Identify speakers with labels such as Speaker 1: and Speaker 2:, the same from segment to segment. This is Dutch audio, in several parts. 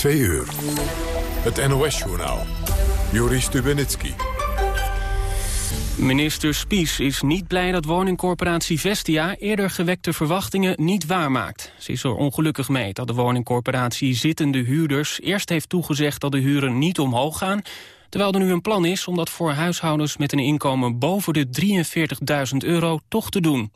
Speaker 1: Twee uur. Het NOS-journaal. Joris Stubenitski.
Speaker 2: Minister Spies is niet blij dat woningcorporatie Vestia... eerder gewekte verwachtingen niet waarmaakt. Ze is er ongelukkig mee dat de woningcorporatie zittende huurders... eerst heeft toegezegd dat de huren niet omhoog gaan... terwijl er nu een plan is om dat voor huishoudens met een inkomen boven de 43.000 euro toch te doen.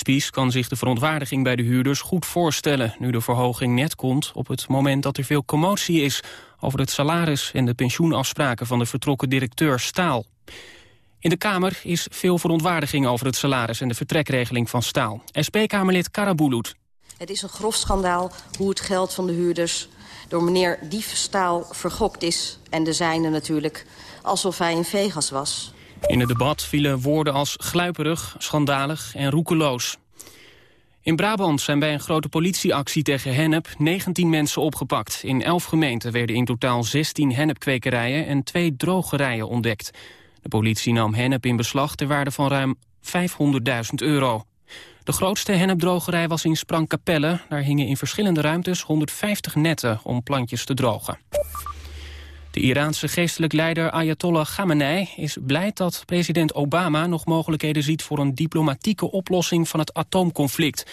Speaker 2: Spies kan zich de verontwaardiging bij de huurders goed voorstellen... nu de verhoging net komt op het moment dat er veel commotie is... over het salaris en de pensioenafspraken van de vertrokken directeur Staal. In de Kamer is veel verontwaardiging over het salaris... en de vertrekregeling van Staal. SP-Kamerlid Karabulut.
Speaker 3: Het is een grof schandaal hoe het geld van de huurders... door meneer Dief Staal vergokt is. En de zijne natuurlijk, alsof hij in Vegas was.
Speaker 2: In het debat vielen woorden als gluiperig, schandalig en roekeloos. In Brabant zijn bij een grote politieactie tegen hennep 19 mensen opgepakt. In 11 gemeenten werden in totaal 16 hennepkwekerijen en twee drogerijen ontdekt. De politie nam hennep in beslag ter waarde van ruim 500.000 euro. De grootste hennepdrogerij was in Sprangkapelle. Daar hingen in verschillende ruimtes 150 netten om plantjes te drogen. De Iraanse geestelijk leider Ayatollah Khamenei is blij dat president Obama nog mogelijkheden ziet voor een diplomatieke oplossing van het atoomconflict.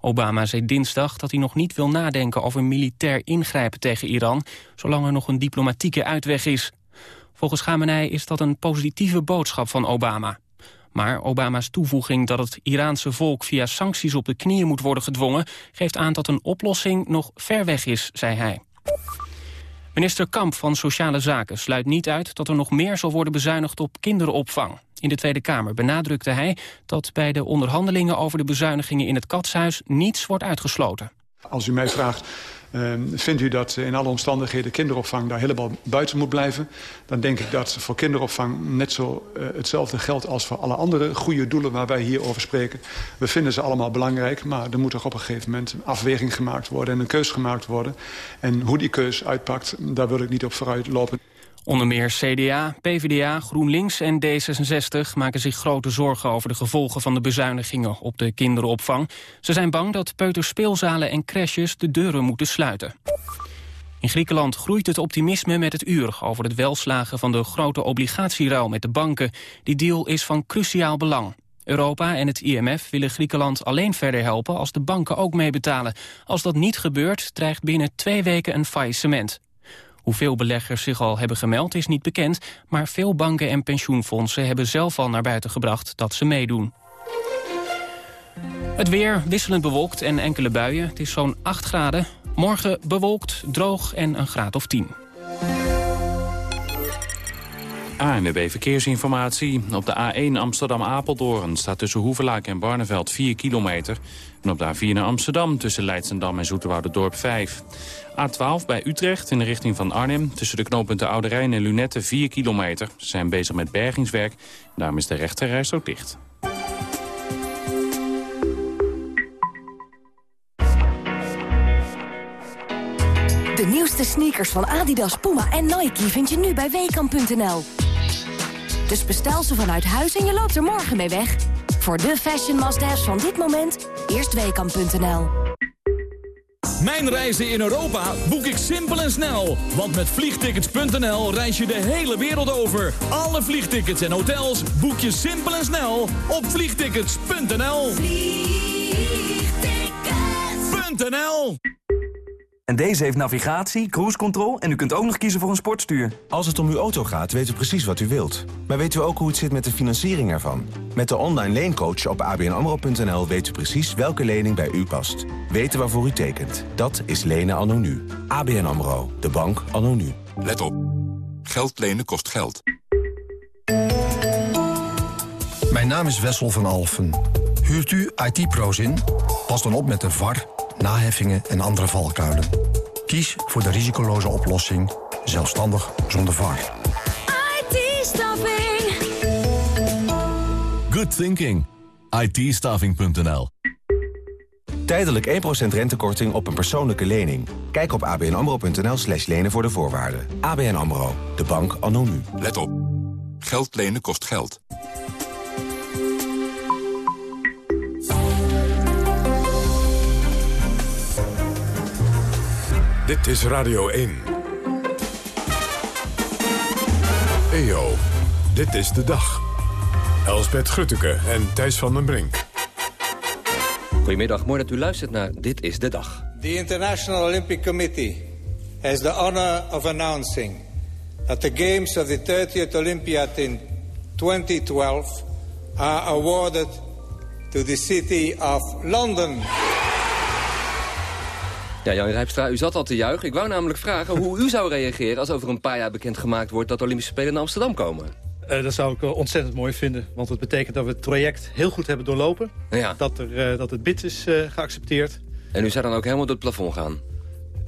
Speaker 2: Obama zei dinsdag dat hij nog niet wil nadenken over militair ingrijpen tegen Iran, zolang er nog een diplomatieke uitweg is. Volgens Khamenei is dat een positieve boodschap van Obama. Maar Obama's toevoeging dat het Iraanse volk via sancties op de knieën moet worden gedwongen... geeft aan dat een oplossing nog ver weg is, zei hij. Minister Kamp van Sociale Zaken sluit niet uit dat er nog meer zal worden bezuinigd op kinderopvang. In de Tweede Kamer benadrukte hij dat bij de onderhandelingen over de bezuinigingen in het katshuis niets wordt uitgesloten.
Speaker 4: Als u mij vraagt vindt u dat in alle omstandigheden kinderopvang daar helemaal buiten moet blijven... dan denk ik dat voor kinderopvang net zo uh, hetzelfde geldt als voor alle andere goede doelen waar wij hier over spreken. We vinden ze allemaal belangrijk, maar er moet toch op een gegeven moment een afweging gemaakt worden en een keus gemaakt worden. En hoe die keus uitpakt, daar wil ik niet op vooruit lopen.
Speaker 2: Onder meer CDA, PvdA, GroenLinks en D66 maken zich grote zorgen over de gevolgen van de bezuinigingen op de kinderopvang. Ze zijn bang dat peuterspeelzalen en crèches de deuren moeten sluiten. In Griekenland groeit het optimisme met het uur over het welslagen van de grote obligatieruil met de banken. Die deal is van cruciaal belang. Europa en het IMF willen Griekenland alleen verder helpen als de banken ook meebetalen. Als dat niet gebeurt, dreigt binnen twee weken een faillissement. Hoeveel beleggers zich al hebben gemeld is niet bekend... maar veel banken en pensioenfondsen hebben zelf al naar buiten gebracht dat ze meedoen. Het weer wisselend bewolkt en enkele buien. Het is zo'n 8 graden. Morgen bewolkt, droog en een graad of 10.
Speaker 5: ANWB Verkeersinformatie. Op de A1 Amsterdam-Apeldoorn staat tussen Hoevelaak en Barneveld 4 kilometer. En op de A4 naar Amsterdam tussen Leidsendam en Dorp 5. A12 bij Utrecht in de richting van Arnhem. Tussen de knooppunten Oude Rijn en Lunette 4 kilometer. Ze zijn bezig met bergingswerk. Daarom is de rechterreis ook dicht.
Speaker 6: De nieuwste sneakers van Adidas, Puma en Nike vind je nu bij Weekamp.nl. Dus bestel ze vanuit huis en je loopt er morgen mee weg. Voor de fashion must-haves van dit moment, eerst Weekamp.nl.
Speaker 7: Mijn reizen in Europa boek ik simpel en snel. Want met vliegtickets.nl reis je de hele wereld over. Alle vliegtickets en hotels boek je simpel en snel op vliegtickets.nl. Vliegtickets.nl
Speaker 8: En deze heeft navigatie, cruise control en u kunt ook nog kiezen voor een sportstuur.
Speaker 9: Als het om uw auto gaat, weten we precies wat u wilt. Maar weten we ook hoe het zit met de financiering ervan? Met de online leencoach op abnamro.nl weet u precies welke lening bij u past. Weten waarvoor u tekent. Dat is lenen anno nu. ABN AMRO. De bank anno nu.
Speaker 1: Let op. Geld lenen kost geld.
Speaker 10: Mijn naam is Wessel van Alfen. Huurt u IT-pro's in? Pas dan op met de VAR, naheffingen en andere valkuilen. Kies voor de risicoloze oplossing, zelfstandig zonder VAR.
Speaker 11: IT-staffing.
Speaker 12: Good thinking. it
Speaker 9: Tijdelijk 1% rentekorting op een persoonlijke lening. Kijk op abnamro.nl slash lenen voor de voorwaarden. ABN AMRO, de bank anno nu.
Speaker 1: Let op. Geld lenen kost geld. Dit is Radio 1. EO, dit is de dag. Elsbeth Grutteke en Thijs van den Brink.
Speaker 11: Goedemiddag, mooi dat u luistert naar Dit is de Dag.
Speaker 13: The International Olympic Committee has the honor of announcing that the games of the 30th Olympiad in 2012 are awarded to the city of London.
Speaker 11: Ja, Jan Rijpstra, u zat al te juichen. Ik wou namelijk vragen hoe u zou reageren als over een paar jaar bekendgemaakt wordt dat de Olympische Spelen naar Amsterdam komen.
Speaker 14: Uh, dat zou ik uh, ontzettend mooi vinden. Want het betekent dat we het traject heel goed hebben doorlopen.
Speaker 11: Ja.
Speaker 14: Dat, er, uh, dat het bid is geaccepteerd.
Speaker 11: En u zou dan ook helemaal door het plafond gaan?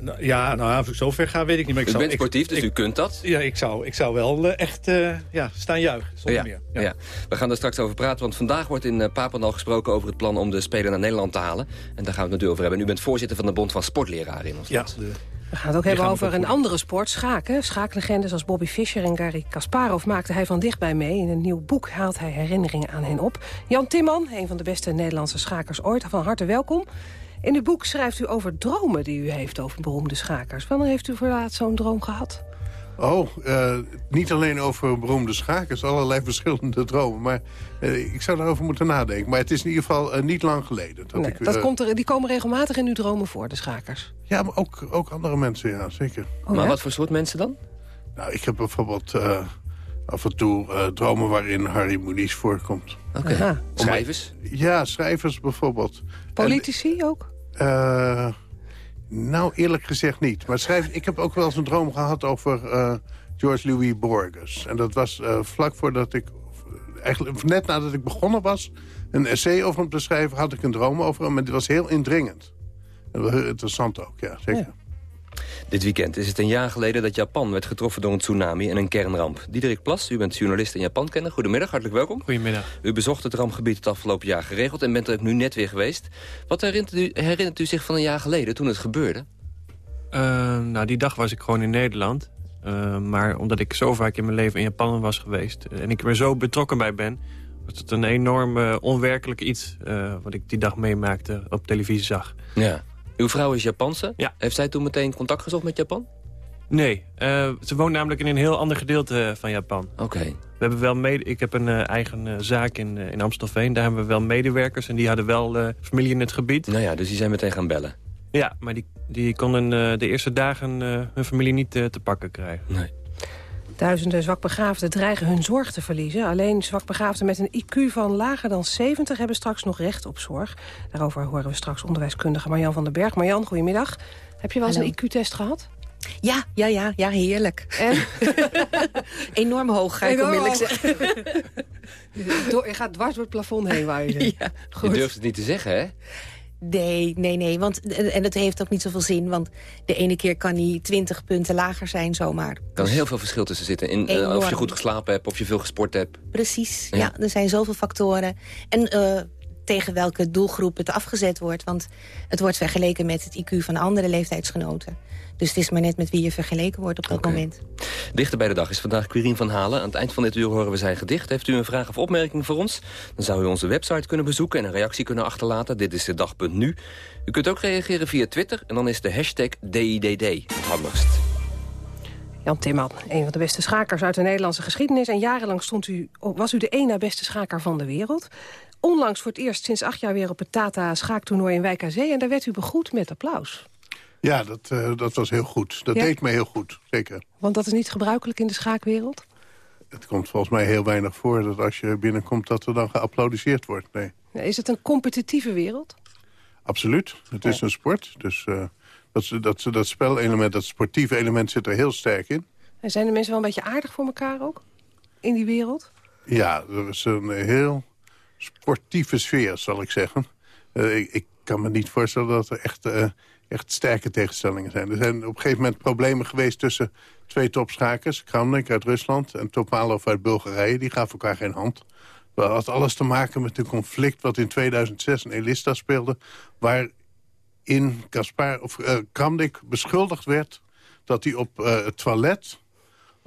Speaker 14: Nou, ja, nou, of ik zo ver ga, weet ik niet. Maar ik
Speaker 11: u
Speaker 14: zou,
Speaker 11: bent sportief,
Speaker 14: ik,
Speaker 11: dus
Speaker 14: ik,
Speaker 11: u kunt dat?
Speaker 14: Ja, ik zou, ik zou wel echt ja, staan juichen, zonder
Speaker 11: ja,
Speaker 14: meer.
Speaker 11: Ja. ja. We gaan er straks over praten, want vandaag wordt in Papendal gesproken... over het plan om de Spelen naar Nederland te halen. En daar gaan we het natuurlijk over hebben. En u bent voorzitter van de Bond van Sportleraren in ons
Speaker 14: ja,
Speaker 11: land.
Speaker 14: de,
Speaker 15: we gaan het ook hebben over een andere sport, schaken. Schaaklegendes als Bobby Fischer en Gary Kasparov maakte hij van dichtbij mee. In een nieuw boek haalt hij herinneringen aan hen op. Jan Timman, een van de beste Nederlandse schakers ooit, van harte welkom. In uw boek schrijft u over dromen die u heeft over beroemde schakers. Wanneer heeft u voor laatst zo'n droom gehad?
Speaker 16: Oh, uh, niet alleen over beroemde schakers, allerlei verschillende dromen. Maar uh, ik zou daarover moeten nadenken. Maar het is in ieder geval uh, niet lang geleden. Dat
Speaker 15: nee,
Speaker 16: ik,
Speaker 15: dat komt er, die komen regelmatig in uw dromen voor, de schakers?
Speaker 16: Ja, maar ook, ook andere mensen, ja, zeker.
Speaker 11: Oh, maar ja? wat voor soort mensen dan?
Speaker 16: Nou, ik heb bijvoorbeeld af en toe dromen waarin Harry Muniz voorkomt.
Speaker 11: Oké, okay. schrijvers?
Speaker 16: Ja, schrijvers bijvoorbeeld.
Speaker 15: Politici en, ook?
Speaker 16: Nou, eerlijk gezegd niet. Maar schrijf, ik heb ook wel eens een droom gehad over uh, George Louis Borges. En dat was uh, vlak voordat ik... Eigenlijk net nadat ik begonnen was... een essay over hem te schrijven, had ik een droom over hem. En dit was heel indringend. En dat was heel interessant ook, ja, zeker. Ja.
Speaker 11: Dit weekend is het een jaar geleden dat Japan werd getroffen door een tsunami en een kernramp. Diederik Plas, u bent journalist en Japan-kenner. Goedemiddag, hartelijk welkom.
Speaker 17: Goedemiddag.
Speaker 11: U bezocht het rampgebied het afgelopen jaar geregeld en bent er nu net weer geweest. Wat herinnert u, herinnert u zich van een jaar geleden toen het gebeurde?
Speaker 17: Uh, nou, die dag was ik gewoon in Nederland. Uh, maar omdat ik zo vaak in mijn leven in Japan was geweest... en ik er zo betrokken bij ben... was het een enorm uh, onwerkelijk iets... uh, wat ik die dag meemaakte op televisie zag.
Speaker 11: Ja. Uw vrouw is Japanse.
Speaker 17: Ja.
Speaker 11: Heeft zij toen meteen contact gezocht met Japan?
Speaker 17: Nee. Uh, ze woont namelijk in een heel ander gedeelte van Japan.
Speaker 11: Oké. Okay.
Speaker 17: We hebben wel mede ik heb een uh, eigen uh, zaak in, in Amstelveen. Daar hebben we wel medewerkers en die hadden wel familie in het gebied.
Speaker 11: Nou ja, dus die zijn meteen gaan bellen.
Speaker 17: Ja, maar die, die konden de eerste dagen hun familie niet te pakken krijgen.
Speaker 11: Nee.
Speaker 15: Duizenden zwakbegaafden dreigen hun zorg te verliezen. Alleen zwakbegaafden met een IQ van lager dan 70 hebben straks nog recht op zorg. Daarover horen we straks onderwijskundige Marjan van den Berg. Marjan, goedemiddag. Heb je wel eens een IQ-test gehad?
Speaker 18: Ja, ja, ja, ja, heerlijk.
Speaker 15: En?
Speaker 18: Enorm hoog, ga ik onmiddellijk zeggen.
Speaker 15: je gaat dwars door het plafond heen, wou je
Speaker 18: ja.
Speaker 11: Je durft het niet te zeggen, hè?
Speaker 18: Nee, nee, nee. Want, en dat heeft ook niet zoveel zin. Want de ene keer kan hij 20 punten lager zijn zomaar.
Speaker 11: Er kan heel veel verschil tussen zitten. In, uh, of je goed geslapen hebt, of je veel gesport hebt.
Speaker 18: Precies, ja. ja er zijn zoveel factoren. En uh, tegen welke doelgroep het afgezet wordt. Want het wordt vergeleken met het IQ van andere leeftijdsgenoten. Dus het is maar net met wie je vergeleken wordt op dat
Speaker 11: okay.
Speaker 18: moment.
Speaker 11: Dichter bij de dag is vandaag Quirine van Halen. Aan het eind van dit uur horen we zijn gedicht. Heeft u een vraag of opmerking voor ons? Dan zou u onze website kunnen bezoeken en een reactie kunnen achterlaten. Dit is de dag.nu. U kunt ook reageren via Twitter en dan is de hashtag DIDD het handigst.
Speaker 15: Jan Timman, een van de beste schakers uit de Nederlandse geschiedenis. En jarenlang stond u, was u de één na beste schaker van de wereld. Onlangs voor het eerst sinds acht jaar weer op het Tata schaaktoernooi in Wijk aan Zee. En daar werd u begroet met applaus.
Speaker 16: Ja, dat, uh, dat was heel goed. Dat
Speaker 15: Ja?
Speaker 16: deed me heel goed, zeker.
Speaker 15: Want dat is niet gebruikelijk in de schaakwereld?
Speaker 16: Het komt volgens mij heel weinig voor dat als je binnenkomt... dat er dan geapplaudiseerd wordt, nee.
Speaker 15: Is het een competitieve wereld?
Speaker 16: Absoluut. Het is een sport. Dus uh, dat, dat, dat spelelement, dat sportieve element zit er heel sterk in.
Speaker 15: En zijn de mensen wel een beetje aardig voor elkaar ook? In die wereld?
Speaker 16: Ja, er is een heel sportieve sfeer, zal ik zeggen. Uh, ik, ik, kan me niet voorstellen dat er echt, uh, echt sterke tegenstellingen zijn. Er zijn op een gegeven moment problemen geweest tussen twee topschakers. Kramnik uit Rusland en Topalov uit Bulgarije. Die gaven elkaar geen hand. Dat had alles te maken met een conflict wat in 2006 in Elista speelde... waarin Kaspar, of, uh, Kramnik beschuldigd werd dat hij op het toilet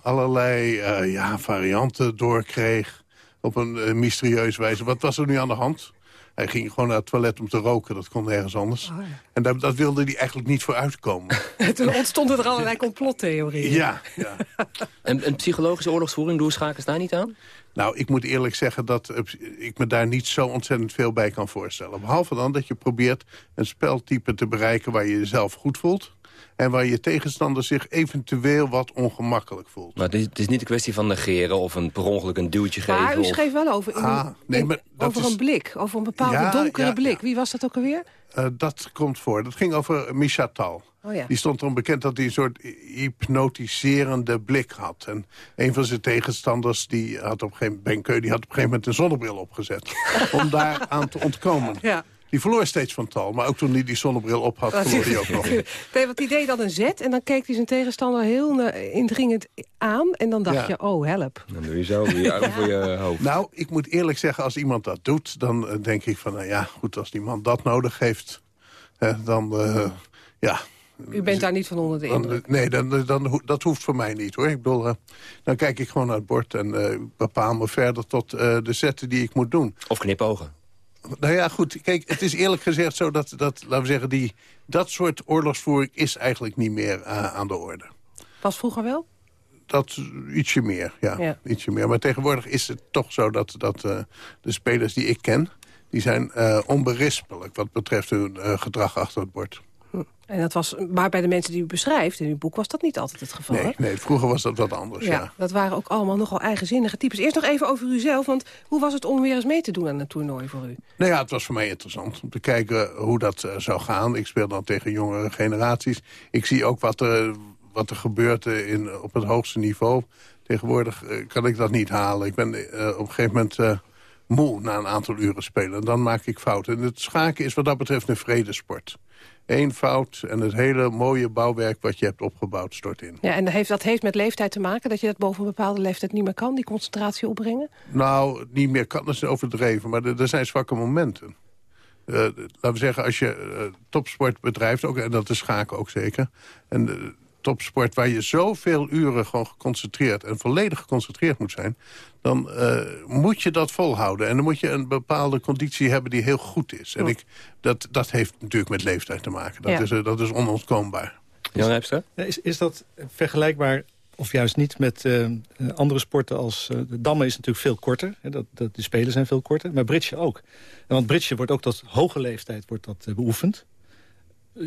Speaker 16: allerlei ja, varianten doorkreeg op een uh, mysterieuze wijze. Wat was er nu aan de hand? Hij ging gewoon naar het toilet om te roken, dat kon nergens anders.
Speaker 15: Oh,
Speaker 16: En daar, dat wilde hij eigenlijk niet voor uitkomen.
Speaker 15: Toen ontstonden er allerlei complottheorieën.
Speaker 16: ja, ja.
Speaker 11: En, en psychologische oorlogsvoering, doen schakers daar niet aan?
Speaker 16: Nou, ik moet eerlijk zeggen dat eh, ik me daar niet zo ontzettend veel bij kan voorstellen. Behalve dan dat je probeert een speltype te bereiken waar je jezelf goed voelt... en waar je tegenstander zich eventueel wat ongemakkelijk voelt.
Speaker 11: Maar het is, het is niet een kwestie van negeren of een per ongeluk een duwtje geven.
Speaker 15: Maar u
Speaker 11: of-
Speaker 15: schreef wel over, in-
Speaker 16: Ah, nee, maar dat
Speaker 15: over
Speaker 16: is-
Speaker 15: een blik, over een bepaalde
Speaker 16: Ja,
Speaker 15: donkere
Speaker 16: ja,
Speaker 15: blik. Wie was dat ook alweer?
Speaker 16: Eh, dat komt voor. Dat ging over Misha Tal.
Speaker 15: Oh ja.
Speaker 16: Die stond erom bekend dat hij een soort hypnotiserende blik had. En een van zijn tegenstanders, die had op een gegeven, Ben Keu, die had op een gegeven moment een zonnebril opgezet. om daar aan te ontkomen.
Speaker 15: Ja.
Speaker 16: Die verloor steeds van Tal. Maar ook toen hij die zonnebril op had, verloor hij ook nog.
Speaker 15: Nee, want die deed dan een zet en dan keek hij zijn tegenstander heel eh, indringend aan. En dan dacht
Speaker 16: Ja.
Speaker 15: je, oh, help.
Speaker 11: Dan doe je zo je arm voor je hoofd.
Speaker 16: Nou, ik moet eerlijk zeggen, als iemand dat doet... dan eh, denk ik van, nou ja, goed, als die man dat nodig heeft... hè, dan, eh, ja...
Speaker 15: U bent daar niet van onder de
Speaker 16: Dan,
Speaker 15: indruk.
Speaker 16: nee, dan, dan, dat hoeft voor mij niet, hoor. Ik bedoel, dan kijk ik gewoon naar het bord en eh, bepaal me verder tot eh, de zetten die ik moet doen.
Speaker 11: Of knipogen.
Speaker 16: Nou ja, goed, kijk, het is eerlijk gezegd zo dat, dat laten we zeggen, die, dat soort oorlogsvoering is eigenlijk niet meer eh, aan de orde.
Speaker 15: Was vroeger wel?
Speaker 16: Dat ietsje meer, ja,
Speaker 15: Ja.
Speaker 16: Ietsje meer. Maar tegenwoordig is het toch zo dat, dat eh, de spelers die ik ken... die zijn eh, onberispelijk wat betreft hun gedrag achter het bord.
Speaker 15: En dat was, maar bij de mensen die u beschrijft in uw boek was dat niet altijd het geval.
Speaker 16: Nee, nee, vroeger was dat wat anders, ja.
Speaker 15: Ja, dat waren ook allemaal nogal eigenzinnige types. Eerst nog even over uzelf, want hoe was het om weer eens mee te doen aan een toernooi voor u?
Speaker 16: Nou ja, het was voor mij interessant om te kijken hoe dat eh, zou gaan. Ik speel dan tegen jongere generaties. Ik zie ook wat er, wat er gebeurt eh, in, op het hoogste niveau. Tegenwoordig eh, kan ik dat niet halen. Ik ben op een gegeven moment moe na een aantal uren spelen. Dan maak ik fouten. En het schaken is wat dat betreft een vredesport. Eén fout en het hele mooie bouwwerk wat je hebt opgebouwd stort in.
Speaker 15: Ja, en dat heeft, dat heeft met leeftijd te maken, dat je dat boven een bepaalde leeftijd niet meer kan, die concentratie opbrengen?
Speaker 16: Nou, niet meer kan, dat is overdreven, maar er, er zijn zwakke momenten. Eh, laten we zeggen, als je eh, topsport bedrijft, ook, en dat is schaken ook zeker... en eh, topsport waar je zoveel uren gewoon geconcentreerd... en volledig geconcentreerd moet zijn... dan eh, moet je dat volhouden. En dan moet je een bepaalde conditie hebben die heel goed is. En ik, dat, dat heeft natuurlijk met leeftijd te maken. Dat,
Speaker 14: Ja.
Speaker 16: is, eh, dat is onontkoombaar.
Speaker 11: Jan
Speaker 14: Is, is dat vergelijkbaar, of juist niet, met eh, andere sporten als... de dammen is natuurlijk veel korter, hè, dat, dat, de spelen zijn veel korter, maar bridge ook. Want bridge wordt ook tot hoge leeftijd wordt dat, eh, beoefend.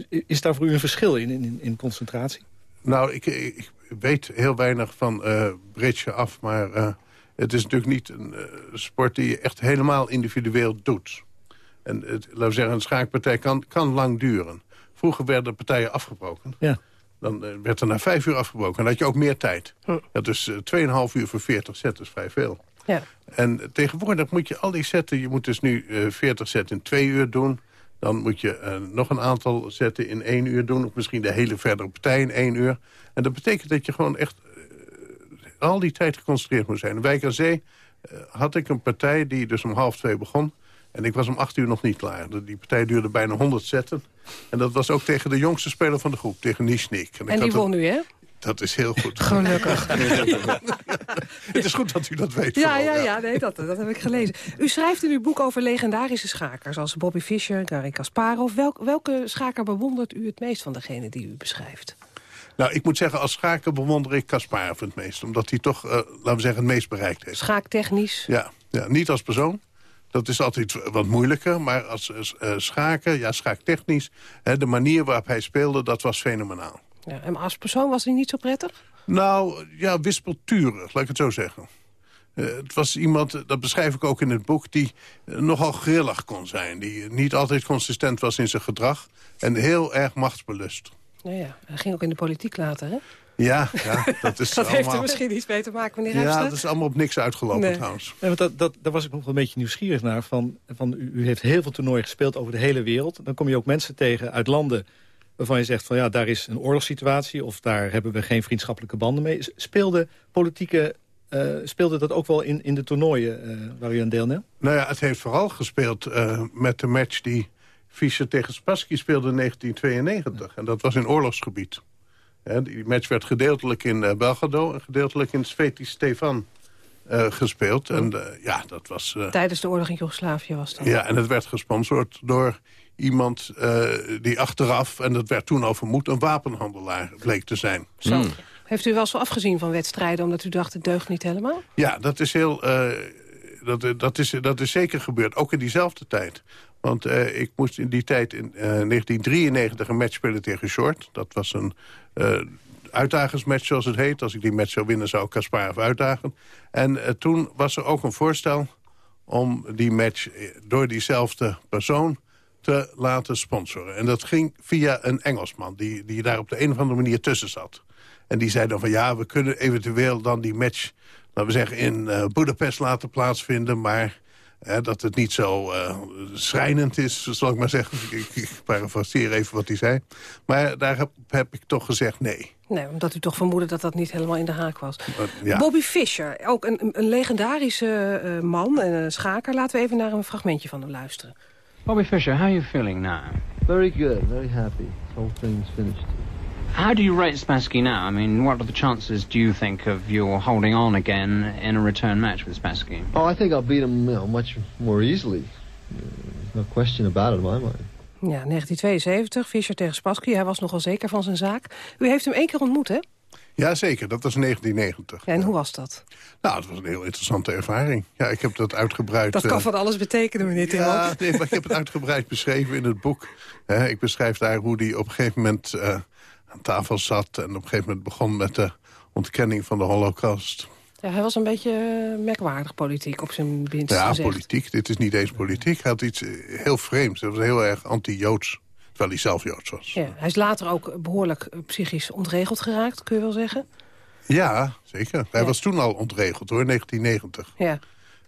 Speaker 14: Is daar voor u een verschil in, in, in concentratie?
Speaker 16: Nou, ik, ik weet heel weinig van eh bridge af, maar eh, het is natuurlijk niet een eh, sport die je echt helemaal individueel doet. En het, laten we zeggen, een schaakpartij kan, kan lang duren. Vroeger werden partijen afgebroken.
Speaker 14: Ja.
Speaker 16: Dan werd er na vijf uur afgebroken. En dan had je ook meer tijd.
Speaker 15: Hm.
Speaker 16: Dat is eh 2,5 uur voor 40 zetten, is vrij veel.
Speaker 15: Ja.
Speaker 16: En tegenwoordig moet je al die zetten... je moet dus nu eh 40 zetten in twee uur doen. Dan moet je eh, nog een aantal zetten in één uur doen. Of misschien de hele verdere partij in één uur. En dat betekent dat je gewoon echt eh, al die tijd geconcentreerd moet zijn. In Wijk aan Zee eh, had ik een partij die dus om half twee begon. En ik was om acht uur nog niet klaar. Die partij duurde bijna 100 zetten. En dat was ook tegen de jongste speler van de groep, tegen Nishnik. ik
Speaker 15: En
Speaker 16: had
Speaker 15: die won nu, hè?
Speaker 16: Dat is heel goed.
Speaker 15: Gelukkig.
Speaker 16: het is goed dat u dat weet.
Speaker 15: Ja,
Speaker 16: vooral,
Speaker 15: ja, ja, nee, dat, dat heb ik gelezen. U schrijft in uw boek over legendarische schakers... als Bobby Fischer, Garry Kasparov. Welk, welke schaker bewondert u het meest van degene die u beschrijft?
Speaker 16: Nou, ik moet zeggen, als schaker bewonder ik Kasparov het meest. Omdat hij toch, eh, laten we zeggen, het meest bereikt heeft.
Speaker 15: Schaaktechnisch?
Speaker 16: Ja, ja, niet als persoon. Dat is altijd wat moeilijker. Maar als eh, schaker, ja, schaaktechnisch... Hè, de manier waarop hij speelde, dat was fenomenaal.
Speaker 15: Ja, en als persoon was hij niet zo prettig?
Speaker 16: Nou, ja, wispelturig, laat ik het zo zeggen. Eh, het was iemand, eh, dat beschrijf ik ook in het boek... die eh, nogal grillig kon zijn. Die niet altijd consistent was in zijn gedrag. En heel erg machtsbelust.
Speaker 15: Ja, ja. Hij ging ook in de politiek later, hè?
Speaker 16: Ja, ja dat is
Speaker 15: dat heeft
Speaker 16: allemaal...
Speaker 15: er misschien iets mee te maken, meneer
Speaker 16: Ja,
Speaker 15: Rijpstra?
Speaker 16: dat is allemaal op niks uitgelopen
Speaker 15: Nee.
Speaker 16: trouwens.
Speaker 14: Ja, want dat, dat, daar was ik nog wel een beetje nieuwsgierig naar. Van, van, u, u heeft heel veel toernooien gespeeld over de hele wereld. Dan kom je ook mensen tegen uit landen waarvan je zegt... van ja, daar is een oorlogssituatie of daar hebben we geen vriendschappelijke banden mee. Speelde politieke... eh, speelde dat ook wel in, in de toernooien eh, waar u aan deelneemt?
Speaker 16: Nou ja, het heeft vooral gespeeld eh, met de match die Fischer tegen Spassky speelde in 1992. En dat was in oorlogsgebied. Hè, die match werd gedeeltelijk in Belgrado en gedeeltelijk in Sveti Stefan eh, gespeeld. En eh, ja, dat was... eh,
Speaker 15: Tijdens de oorlog in Joegoslavië was dat.
Speaker 16: ja, en het werd gesponsord door iemand eh, die achteraf... en dat werd toen al vermoed, een wapenhandelaar bleek te zijn.
Speaker 15: Zo. Heeft u wel eens zo afgezien van wedstrijden... omdat u dacht, het deugt niet helemaal?
Speaker 16: Ja, dat is heel... eh, dat, dat, is, dat is zeker gebeurd, ook in diezelfde tijd. Want eh, ik moest in die tijd in eh, 1993 een match spelen tegen Short. Dat was een eh uitdagersmatch, zoals het heet. Als ik die match zou winnen, zou ik Kasparov uitdagen. En eh, toen was er ook een voorstel om die match eh, door diezelfde persoon te laten sponsoren. En dat ging via een Engelsman die, die daar op de een of andere manier tussen zat. En die zei dan van ja, we kunnen eventueel dan die match... laten we zeggen, in eh Budapest laten plaatsvinden... maar eh, dat het niet zo eh, schrijnend is, zal ik maar zeggen. ik, ik parafraseer even wat hij zei. Maar daar heb, heb ik toch gezegd nee.
Speaker 15: Nee, omdat u toch vermoedde dat dat niet helemaal in de haak was.
Speaker 16: Eh, ja.
Speaker 15: Bobby Fischer, ook een, een legendarische man en een schaker. Laten we even naar een fragmentje van hem luisteren.
Speaker 19: Bobby Fischer, how are you feeling now?
Speaker 20: Very good, very happy. This whole thing's finished.
Speaker 19: How do you rate Spassky now? I mean, what are the chances, do you think, of you holding on again in a return match with Spassky?
Speaker 20: Oh, I think I'll beat him you know, much more easily. No question about it in my mind.
Speaker 15: Ja, 1972, Fischer tegen Spassky. Hij was nogal zeker van zijn zaak. U heeft hem één keer ontmoet, hè?
Speaker 16: Ja, zeker. Dat was 1990.
Speaker 15: Ja, en hoe was dat?
Speaker 16: Nou, het was een heel interessante ervaring. Ja, ik heb dat uitgebreid...
Speaker 15: Dat kan
Speaker 16: eh,
Speaker 15: van alles betekenen, meneer Timmer.
Speaker 16: Ja, nee, maar ik heb het uitgebreid beschreven in het boek. Ik beschrijf daar hoe hij op een gegeven moment eh, aan tafel zat... en op een gegeven moment begon met de ontkenning van de holocaust.
Speaker 15: Ja, hij was een beetje eh, merkwaardig politiek op zijn binst
Speaker 16: Ja,
Speaker 15: gezegd.
Speaker 16: politiek. Dit is niet eens politiek. Hij had iets heel vreemds. Hij was heel erg anti-Joods. Terwijl hij zelf Joods was.
Speaker 15: Ja, hij is later ook behoorlijk eh, psychisch ontregeld geraakt, kun je wel zeggen.
Speaker 16: Ja, zeker. Hij was toen al ontregeld hoor, 1990.
Speaker 15: Ja.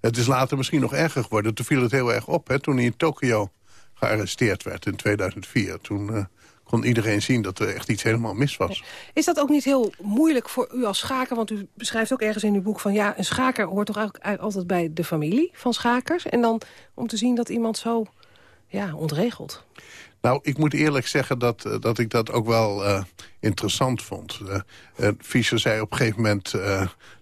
Speaker 16: Het is later misschien nog erger geworden. Toen viel het heel erg op, hè, toen hij in Tokio gearresteerd werd in 2004. Toen eh, kon iedereen zien dat er echt iets helemaal mis was.
Speaker 15: Is dat ook niet heel moeilijk voor u als schaker? Want u beschrijft ook ergens in uw boek van... ja, een schaker hoort toch eigenlijk altijd bij de familie van schakers? En dan om te zien dat iemand zo ja, ontregelt.
Speaker 16: Nou, ik moet eerlijk zeggen dat, eh, dat ik dat ook wel eh, interessant vond. Eh, Fischer zei op een gegeven moment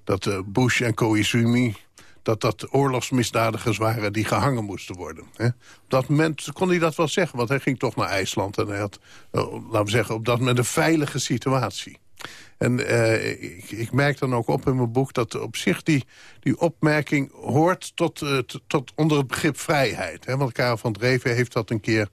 Speaker 16: dat Bush en Koizumi... dat dat oorlogsmisdadigers waren die gehangen moesten worden. Hè. Op dat moment kon hij dat wel zeggen, want hij ging toch naar IJsland... en hij had, laten we zeggen, op dat moment een veilige situatie. En eh, ik, ik merk dan ook op in mijn boek dat op zich die, die opmerking hoort tot, eh, tot onder het begrip vrijheid. Hè? Want Karel van Dreven heeft dat een keer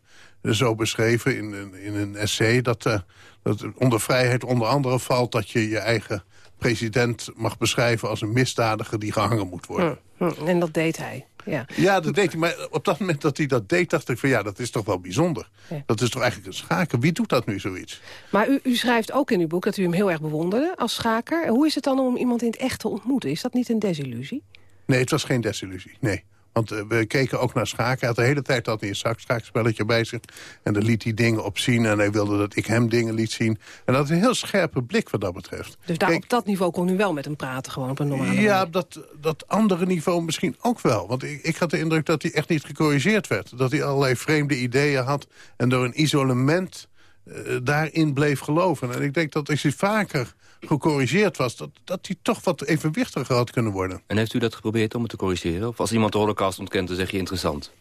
Speaker 16: zo beschreven in, een- in een essay... Dat, eh, dat onder vrijheid onder andere valt dat je je eigen president mag beschrijven... als een misdadiger die gehangen moet worden.
Speaker 15: En dat deed hij. Ja.
Speaker 16: Ja, dat deed hij. Maar op dat moment dat hij dat deed, dacht ik van ja, dat is toch wel bijzonder.
Speaker 15: Ja.
Speaker 16: Dat is toch eigenlijk een schaker. Wie doet dat nu zoiets?
Speaker 15: Maar u, u schrijft ook in uw boek dat u hem heel erg bewonderde als schaker. Hoe is het dan om iemand in het echt te ontmoeten? Is dat niet een desillusie?
Speaker 16: Nee, het was geen desillusie. Nee. Want eh, we keken ook naar schaken. Hij had de hele tijd had hij een schaakspelletje bij zich. En dan liet hij dingen op zien. En hij wilde dat ik hem dingen liet zien. En dat had een heel scherpe blik wat dat betreft.
Speaker 15: Dus daar,
Speaker 16: Kijk,
Speaker 15: op dat niveau kon u wel met hem praten, gewoon op een normale
Speaker 16: ja,
Speaker 15: manier.
Speaker 16: dat, dat andere niveau misschien ook wel. Want ik, ik had de indruk dat hij echt niet gecorrigeerd werd. Dat hij allerlei vreemde ideeën had. En door een isolement eh, daarin bleef geloven. En ik denk dat als hij vaker gecorrigeerd was... Dat, dat hij toch wat evenwichtiger had kunnen worden.
Speaker 11: En heeft u dat geprobeerd om het te corrigeren? Of als iemand de holocaust ontkent, dan zeg je interessant?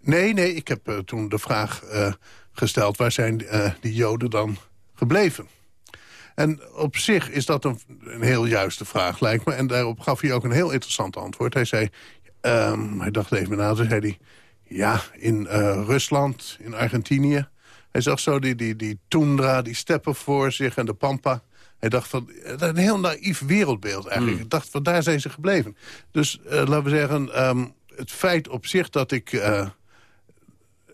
Speaker 16: Nee, nee, ik heb eh, toen de vraag eh, gesteld... waar zijn eh, die joden dan gebleven? En op zich is dat een, een heel juiste vraag, lijkt me. En daarop gaf hij ook een heel interessant antwoord. Hij zei, ehm, hij dacht even na, toen zei hij... ja, in Rusland, in Argentinië... hij zag zo die, die, die tundra, die steppen voor zich en de pampa... Hij dacht van, is een heel naïef wereldbeeld eigenlijk. Ik dacht van, daar zijn ze gebleven. Dus eh, laten we zeggen, ehm, het feit op zich dat ik... eh,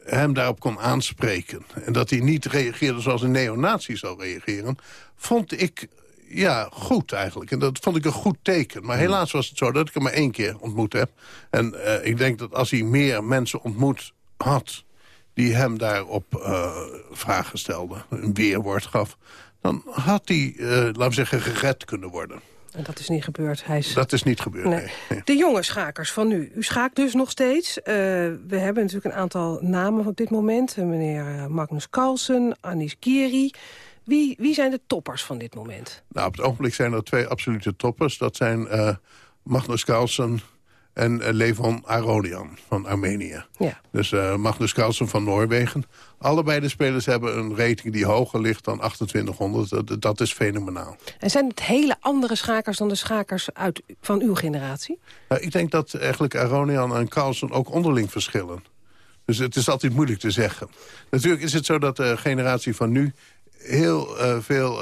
Speaker 16: hem daarop kon aanspreken... en dat hij niet reageerde zoals een neonazi zou reageren... vond ik ja, goed eigenlijk. En dat vond ik een goed teken. Maar helaas was het zo dat ik hem maar één keer ontmoet heb. En eh, ik denk dat als hij meer mensen ontmoet had... die hem daarop eh, vragen stelden, een weerwoord gaf... dan had hij, eh, laten we zeggen, gered kunnen worden.
Speaker 15: En dat is niet gebeurd. Hij is...
Speaker 16: Dat is niet gebeurd,
Speaker 15: Nee.
Speaker 16: nee.
Speaker 15: De jonge schakers van nu. U schaakt dus nog steeds. Eh, we hebben natuurlijk een aantal namen op dit moment. Eh, Meneer Magnus Carlsen, Anis Giri. Wie, wie zijn de toppers van dit moment?
Speaker 16: Nou, op het ogenblik zijn er twee absolute toppers. Dat zijn Magnus Carlsen en uh, Levon Aronian van Armenië.
Speaker 15: Ja.
Speaker 16: Dus uh, Magnus Carlsen van Noorwegen. Allebei de spelers hebben een rating die hoger ligt dan 2800. Dat, dat is fenomenaal.
Speaker 15: En zijn het hele andere schakers dan de schakers uit, van uw generatie?
Speaker 16: Nou, ik denk dat eigenlijk Aronian en Carlsen ook onderling verschillen. Dus het is altijd moeilijk te zeggen. Natuurlijk is het zo dat de generatie van nu heel uh, veel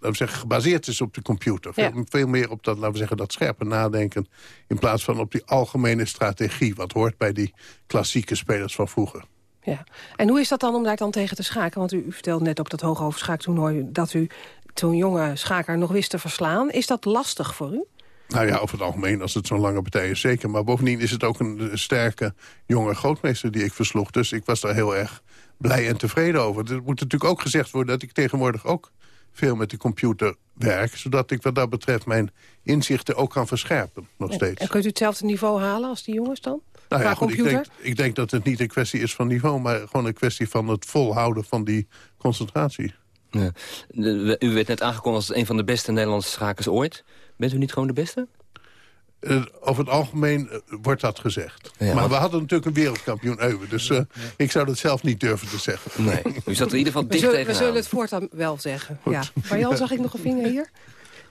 Speaker 16: laten we zeggen, gebaseerd is op de computer. Veel,
Speaker 15: Ja.
Speaker 16: veel meer op dat, laten we zeggen, dat scherpe nadenken... in plaats van op die algemene strategie... wat hoort bij die klassieke spelers van vroeger.
Speaker 15: Ja. En hoe is dat dan om daar dan tegen te schaken? Want u, u vertelde net op dat hoogoverschaaktoernooi... dat u zo'n jonge schaker nog wist te verslaan. Is dat lastig voor u?
Speaker 16: Nou ja, over het algemeen, als het zo'n lange partij is, zeker. Maar bovendien is het ook een sterke jonge grootmeester die ik versloeg. Dus ik was daar heel erg blij en tevreden over. Er moet natuurlijk ook gezegd worden dat ik tegenwoordig ook veel met de computer werk... zodat ik wat dat betreft mijn inzichten ook kan verscherpen, nog steeds.
Speaker 15: En kunt u hetzelfde niveau halen als die jongens dan?
Speaker 16: Nou ja, goed, ik,
Speaker 15: computer?
Speaker 16: denk, ik denk dat het niet een kwestie is van niveau... maar gewoon een kwestie van het volhouden van die concentratie.
Speaker 11: Ja. U werd net aangekondigd als een van de beste Nederlandse schakers ooit. Bent u niet gewoon de beste?
Speaker 16: Eh, over het algemeen eh, wordt dat gezegd.
Speaker 11: Ja,
Speaker 16: maar
Speaker 11: want-
Speaker 16: we hadden natuurlijk een wereldkampioen Euwe. Dus eh, ik zou dat zelf niet durven te zeggen.
Speaker 11: Nee, u zat er in ieder geval
Speaker 15: We
Speaker 11: dicht
Speaker 15: zullen, we zullen het voortaan wel zeggen. Ja. Marjan, zag ik nog een vinger hier?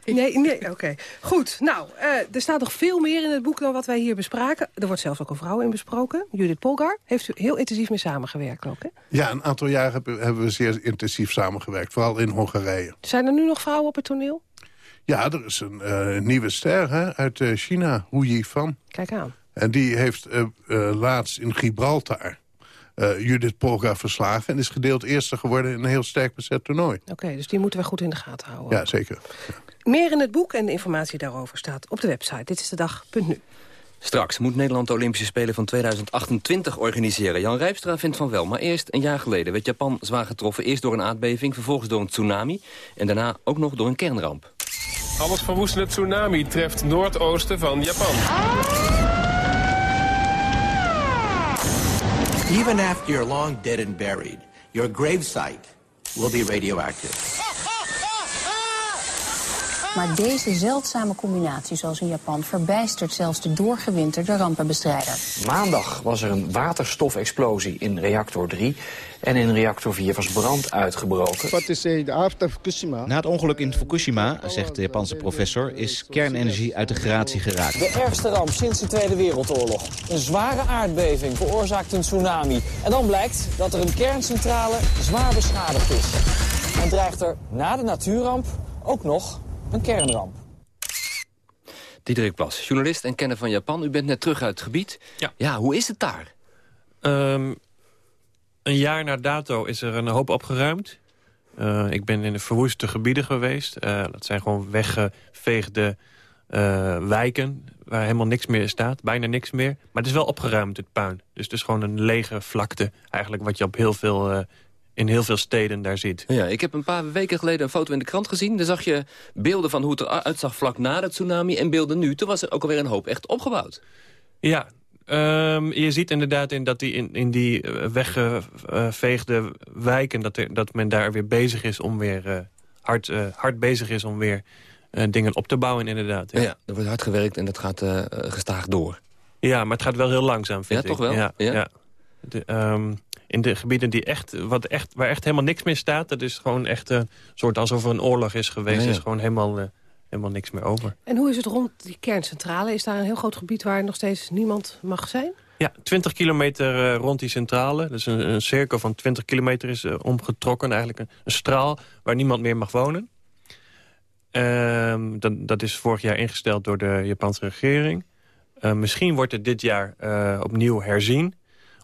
Speaker 15: Nee, nee, oké. Goed, nou, eh, er staat nog veel meer in het boek dan wat wij hier bespraken. Er wordt zelfs ook een vrouw in besproken. Judith Polgar. Heeft u heel intensief mee samengewerkt ook, hè?
Speaker 16: Ja, een aantal jaar hebben, hebben we zeer intensief samengewerkt. Vooral in Hongarije.
Speaker 15: Zijn er nu nog vrouwen op het toneel?
Speaker 16: Ja, er is een eh, nieuwe ster hè, uit eh, China, Hu Yifan.
Speaker 15: Kijk aan.
Speaker 16: En die heeft eh, eh, laatst in Gibraltar eh, Judith Polgar verslagen... en is gedeeld eerste geworden in een heel sterk bezet toernooi.
Speaker 15: Oké, dus die moeten we goed in de gaten houden.
Speaker 16: Ja, zeker.
Speaker 15: Meer in het boek en de informatie daarover staat op de website. Dit is de dag.nu.
Speaker 11: Straks moet Nederland de Olympische Spelen van 2028 organiseren. Jan Rijpstra vindt van wel, maar eerst een jaar geleden werd Japan zwaar getroffen. Eerst door een aardbeving, vervolgens door een tsunami... en daarna ook nog door een kernramp.
Speaker 21: Alles verwoestende tsunami treft noordoosten van Japan.
Speaker 22: Even after you're long dead and buried, your gravesite will be radioactive.
Speaker 23: Maar deze zeldzame combinatie, zoals in Japan, verbijstert zelfs de doorgewinterde rampenbestrijder.
Speaker 24: Maandag was er een waterstofexplosie in reactor 3 en in reactor 4 was brand uitgebroken.
Speaker 25: Na het ongeluk in Fukushima, zegt de Japanse professor, is kernenergie uit de gratie geraakt.
Speaker 26: De ergste ramp sinds de Tweede Wereldoorlog. Een zware aardbeving veroorzaakt een tsunami. En dan blijkt dat er een kerncentrale zwaar beschadigd is. En dreigt er na de natuurramp ook nog een kernramp.
Speaker 11: Diederik Plas, journalist en kenner van Japan. U bent net terug uit het gebied. Ja, hoe is het daar?
Speaker 17: Ehm, een jaar na dato is er een hoop opgeruimd. Eh, ik ben in de verwoeste gebieden geweest. Eh, dat zijn gewoon weggeveegde eh, wijken waar helemaal niks meer staat. Bijna niks meer. Maar het is wel opgeruimd, het puin. Dus het is gewoon een lege vlakte. Eigenlijk wat je op heel veel, eh, in heel veel steden daar ziet.
Speaker 11: Ja, ik heb een paar weken geleden een foto in de krant gezien. Daar zag je beelden van hoe het eruit zag vlak na de tsunami... en beelden nu. Toen was er ook alweer een hoop echt opgebouwd.
Speaker 17: Ja, ehm, je ziet inderdaad in dat die in, in die eh, weggeveegde wijken... Dat, er, dat men daar weer bezig is om weer eh, hard, eh, hard bezig is om weer eh, dingen op te bouwen inderdaad.
Speaker 11: Ja. er wordt hard gewerkt en dat gaat gestaag door.
Speaker 17: Ja, maar het gaat wel heel langzaam, vind
Speaker 11: Ja,
Speaker 17: ik.
Speaker 11: toch wel?
Speaker 17: Ja,
Speaker 11: Ja?
Speaker 17: ja. De, ehm, in de gebieden die echt, wat echt, waar echt helemaal niks meer staat... dat is gewoon echt een soort alsof er een oorlog is geweest. Er
Speaker 11: ja.
Speaker 17: is gewoon helemaal, eh, helemaal niks meer over.
Speaker 15: En hoe is het rond die kerncentrale? Is daar een heel groot gebied waar nog steeds niemand mag zijn?
Speaker 17: Ja, 20 kilometer eh, rond die centrale. Dus een, een cirkel van 20 kilometer is eh, omgetrokken. Eigenlijk een, een straal waar niemand meer mag wonen. Ehm, dat, dat is vorig jaar ingesteld door de Japanse regering. Eh, misschien wordt het dit jaar eh, opnieuw herzien.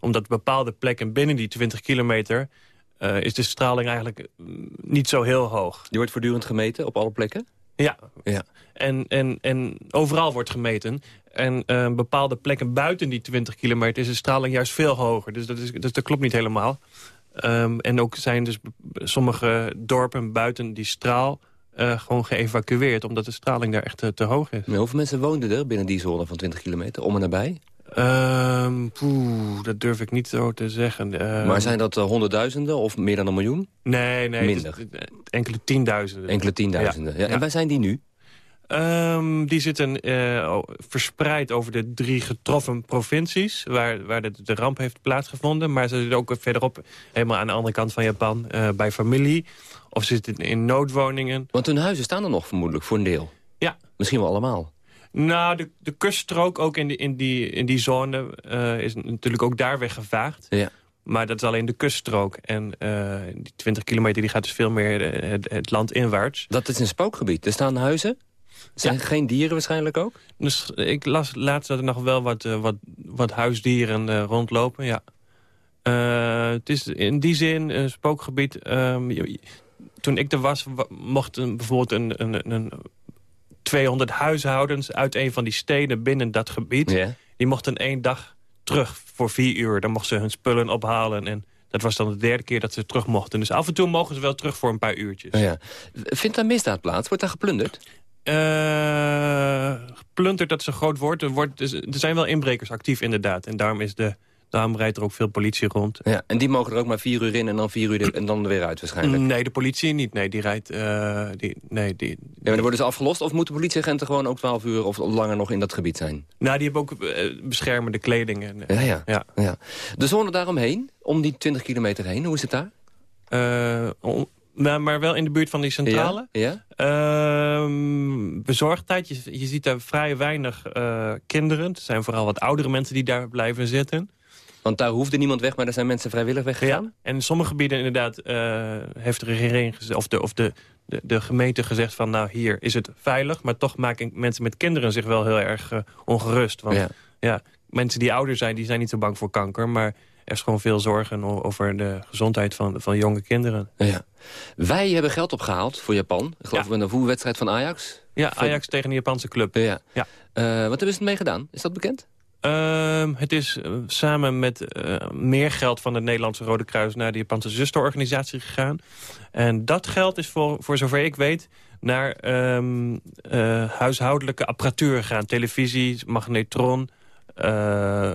Speaker 17: Omdat bepaalde plekken binnen die 20 kilometer... eh, is de straling eigenlijk mm, niet zo heel hoog.
Speaker 11: Die wordt voortdurend gemeten op alle plekken?
Speaker 17: Ja.
Speaker 11: ja.
Speaker 17: En, en, en overal wordt gemeten. En eh, bepaalde plekken buiten die 20 kilometer is de straling juist veel hoger. Dus dat, is, dus dat klopt niet helemaal. Ehm, en ook zijn dus sommige dorpen buiten die straal eh, gewoon geëvacueerd. Omdat de straling daar echt te, te hoog is.
Speaker 11: Maar hoeveel mensen woonden er binnen die zone van 20 kilometer? Om en nabij?
Speaker 17: Poeh, dat durf ik niet zo te zeggen. Ehm,
Speaker 11: maar zijn dat eh, honderdduizenden of meer dan een miljoen?
Speaker 17: Nee, nee.
Speaker 11: Minder.
Speaker 17: het enkele tienduizenden.
Speaker 11: Enkele tienduizenden. Ja. En waar zijn die nu?
Speaker 17: Ehm, die zitten eh, verspreid over de drie getroffen provincies... waar, waar de, de ramp heeft plaatsgevonden. Maar ze zitten ook verderop, helemaal aan de andere kant van Japan... eh, bij familie. Of ze zitten in noodwoningen.
Speaker 11: Want hun huizen staan er nog vermoedelijk voor een deel.
Speaker 17: Ja.
Speaker 11: Misschien wel allemaal.
Speaker 17: Nou, de, de kuststrook ook in die, in die, in die zone eh, is natuurlijk ook daar weggevaagd.
Speaker 11: Ja.
Speaker 17: Maar dat is alleen de kuststrook. En eh, die 20 kilometer die gaat dus veel meer eh, het, het land inwaarts.
Speaker 11: Dat is een spookgebied. Er staan huizen. Er zijn geen dieren waarschijnlijk ook?
Speaker 17: Dus ik las laatst dat er nog wel wat, uh, wat, wat huisdieren rondlopen, ja. Het is in die zin een spookgebied. Um, je, toen ik er was, mocht een, bijvoorbeeld een, een, een 200 huishoudens uit een van die steden binnen dat gebied...
Speaker 11: Yeah.
Speaker 17: die mochten één dag terug voor vier uur. Dan mochten ze hun spullen ophalen en dat was dan de derde keer dat ze terug mochten. Dus af en toe mogen ze wel terug voor een paar uurtjes.
Speaker 11: Oh ja. Vindt daar misdaad plaats? Wordt daar geplunderd?
Speaker 17: Uh, geplunderd, dat is een groot woord. Er, wordt, er zijn wel inbrekers actief inderdaad. En daarom, is de, daarom rijdt er ook veel politie rond.
Speaker 11: Ja, en die mogen er ook maar vier uur in en dan vier uur en dan weer uit waarschijnlijk?
Speaker 17: Nee, de politie niet. Nee, die rijdt... Uh, die, nee, die,
Speaker 11: ja, maar dan worden ze afgelost? Of moeten politieagenten gewoon ook twaalf uur of langer nog in dat gebied zijn?
Speaker 17: Nou, die hebben ook uh, beschermende kleding. En,
Speaker 11: ja, ja, ja. ja. De zone daaromheen, om die 20 kilometer heen, hoe is het daar?
Speaker 17: On, nou, maar wel in de buurt van die centrale.
Speaker 11: Ja?
Speaker 17: ja? Uh, bezorgdheid. Je, je, ziet daar vrij weinig uh, kinderen. Het zijn vooral wat oudere mensen die daar blijven zitten.
Speaker 11: Want daar hoefde niemand weg, maar daar zijn mensen vrijwillig weggegaan?
Speaker 17: Ja, en in sommige gebieden inderdaad uh, heeft de regering of, de, of de, de, de, gemeente gezegd van... nou, hier is het veilig, maar toch maken mensen met kinderen zich wel heel erg uh, ongerust. Want ja. ja, mensen die ouder zijn, die zijn niet zo bang voor kanker... maar er is gewoon veel zorgen over de gezondheid van, van jonge kinderen.
Speaker 11: Ja. Wij hebben geld opgehaald voor Japan. Ik geloof ja. een voetbalwedstrijd van Ajax.
Speaker 17: Ja, Ajax tegen een Japanse club.
Speaker 11: Ja. ja. Uh, wat hebben ze ermee gedaan? Is dat bekend?
Speaker 17: Uh, het is uh, samen met uh, meer geld van het Nederlandse Rode Kruis... naar de Japanse zusterorganisatie gegaan. En dat geld is voor, voor zover ik weet naar um, huishoudelijke apparatuur gegaan. Televisie, magnetron,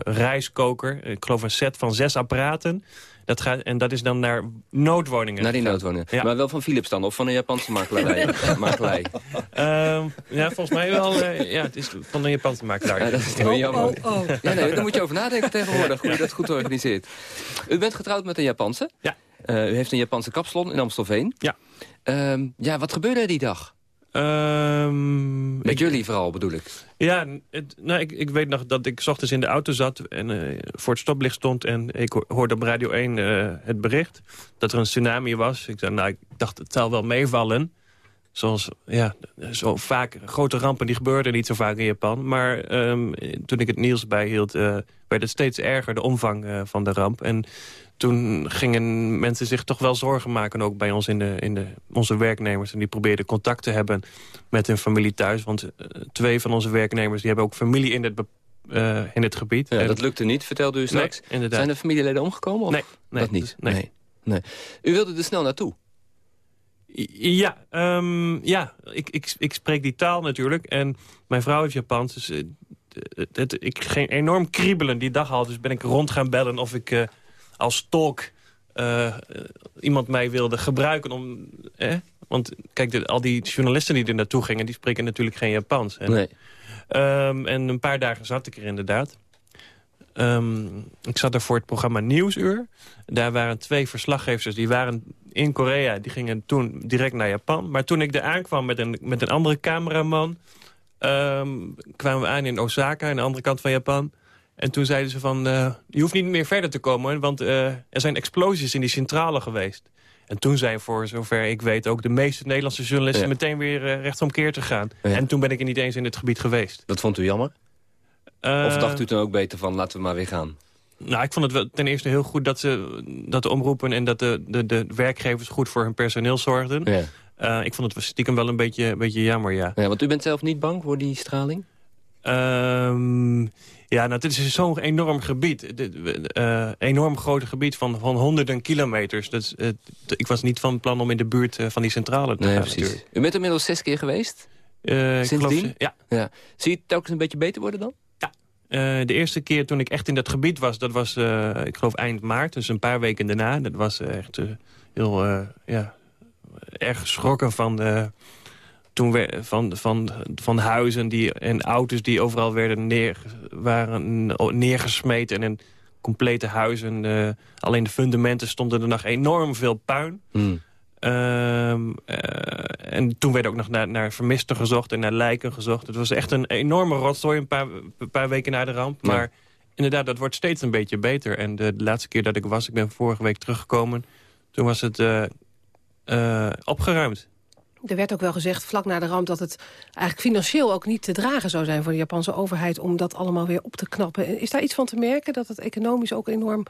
Speaker 17: rijskoker. Ik geloof een set van zes apparaten. Dat gaat, en dat is dan naar noodwoningen.
Speaker 11: Naar die noodwoningen. Ja. Maar wel van Philips dan? Of van een Japanse makelaar? makelij?
Speaker 17: Uh, ja, volgens mij wel. Uh, ja, het is van een Japanse makelaar.
Speaker 11: Ja, dat is oh, jammer. Oh, oh. Ja, nee, daar moet je over nadenken tegenwoordig. Hoe je dat goed organiseert. U bent getrouwd met een Japanse.
Speaker 17: Ja.
Speaker 11: Uh, u heeft een Japanse kapsalon in Amstelveen.
Speaker 17: Ja.
Speaker 11: Uh, ja, wat gebeurde er die dag?
Speaker 17: Um,
Speaker 11: Met ik, jullie vooral, bedoel ik.
Speaker 17: Ja, het, nou, ik, ik weet nog dat ik ochtends in de auto zat... en uh, voor het stoplicht stond en ik hoorde op Radio 1 uh, het bericht... dat er een tsunami was. Ik, zei, nou, ik dacht, het zal wel meevallen. Zoals, ja, zo vaak, grote rampen die gebeurden niet zo vaak in Japan. Maar um, toen ik het nieuws bijhield, uh, werd het steeds erger, de omvang van de ramp. En toen gingen mensen zich toch wel zorgen maken... ook bij ons in de, in de, onze werknemers. En die probeerden contact te hebben met hun familie thuis. Want uh, twee van onze werknemers die hebben ook familie in het, uh, in het gebied.
Speaker 11: Ja, en, dat lukte niet, vertelde u straks.
Speaker 17: Nee.
Speaker 11: Zijn er familieleden omgekomen? Of?
Speaker 17: Nee, nee,
Speaker 11: dat niet.
Speaker 17: Nee.
Speaker 11: nee. nee. U wilde er snel naartoe?
Speaker 17: Ja, um, ja ik, ik, ik spreek die taal natuurlijk. En mijn vrouw is Japans, dus uh, het, het, ik ging enorm kriebelen die dag al. Dus ben ik rond gaan bellen of ik als tolk uh, iemand mij wilde gebruiken om... Eh? Want kijk, de, al die journalisten die er naartoe gingen... die spreken natuurlijk geen Japans. En,
Speaker 11: nee.
Speaker 17: um, en een paar dagen zat ik er inderdaad. Um, ik zat er voor het programma Nieuwsuur. Daar waren twee verslaggevers, die waren in Korea. Die gingen toen direct naar Japan. Maar toen ik er aankwam met een, met een andere cameraman... Um, kwamen we aan in Osaka, aan de andere kant van Japan... En toen zeiden ze van, uh, je hoeft niet meer verder te komen... want uh, er zijn explosies in die centrale geweest. En toen zijn voor zover ik weet ook de meeste Nederlandse journalisten... Ja. meteen weer uh, rechtsomkeer te gaan. Ja. En toen ben ik er niet eens in het gebied geweest.
Speaker 11: Dat vond u jammer? of dacht u toen ook beter van, laten we maar weer gaan?
Speaker 17: Nou, ik vond het wel ten eerste heel goed dat, ze, dat de omroepen... en dat de, de, de werkgevers goed voor hun personeel zorgden.
Speaker 11: Ja.
Speaker 17: ik vond het stiekem wel een beetje, een beetje jammer, ja.
Speaker 11: ja. Want u bent zelf niet bang voor die straling?
Speaker 17: Um, ja, nou, dit is zo'n enorm gebied. Dit, uh, enorm groot gebied van, van honderden kilometers. Dus, uh, ik was niet van plan om in de buurt uh, van die centrale te
Speaker 11: nee,
Speaker 17: gaan.
Speaker 11: Precies. U bent inmiddels zes keer geweest?
Speaker 17: Sindsdien? Geloof,
Speaker 11: ja. ja. Zie je het telkens een beetje beter worden dan?
Speaker 17: Ja. de eerste keer toen ik echt in dat gebied was, dat was, ik geloof eind maart. Dus een paar weken daarna. Dat was echt heel, ja, erg geschrokken van... toen we, van, van, van huizen die, en auto's die overal werden neer, waren neergesmeten... en complete huizen, alleen de fundamenten stonden er nog enorm veel puin...
Speaker 11: Hmm.
Speaker 17: Ehm, eh, en toen werd ook nog naar, naar vermisten gezocht en naar lijken gezocht. Het was echt een enorme rotzooi een paar, een paar weken na de ramp. Maar inderdaad, dat wordt steeds een beetje beter. En de, laatste keer dat ik was, ik ben vorige week teruggekomen... toen was het uh, uh, opgeruimd.
Speaker 15: Er werd ook wel gezegd, vlak na de ramp, dat het eigenlijk financieel ook niet te dragen zou zijn voor de Japanse overheid om dat allemaal weer op te knappen. Is daar iets van te merken, dat het economisch ook enorm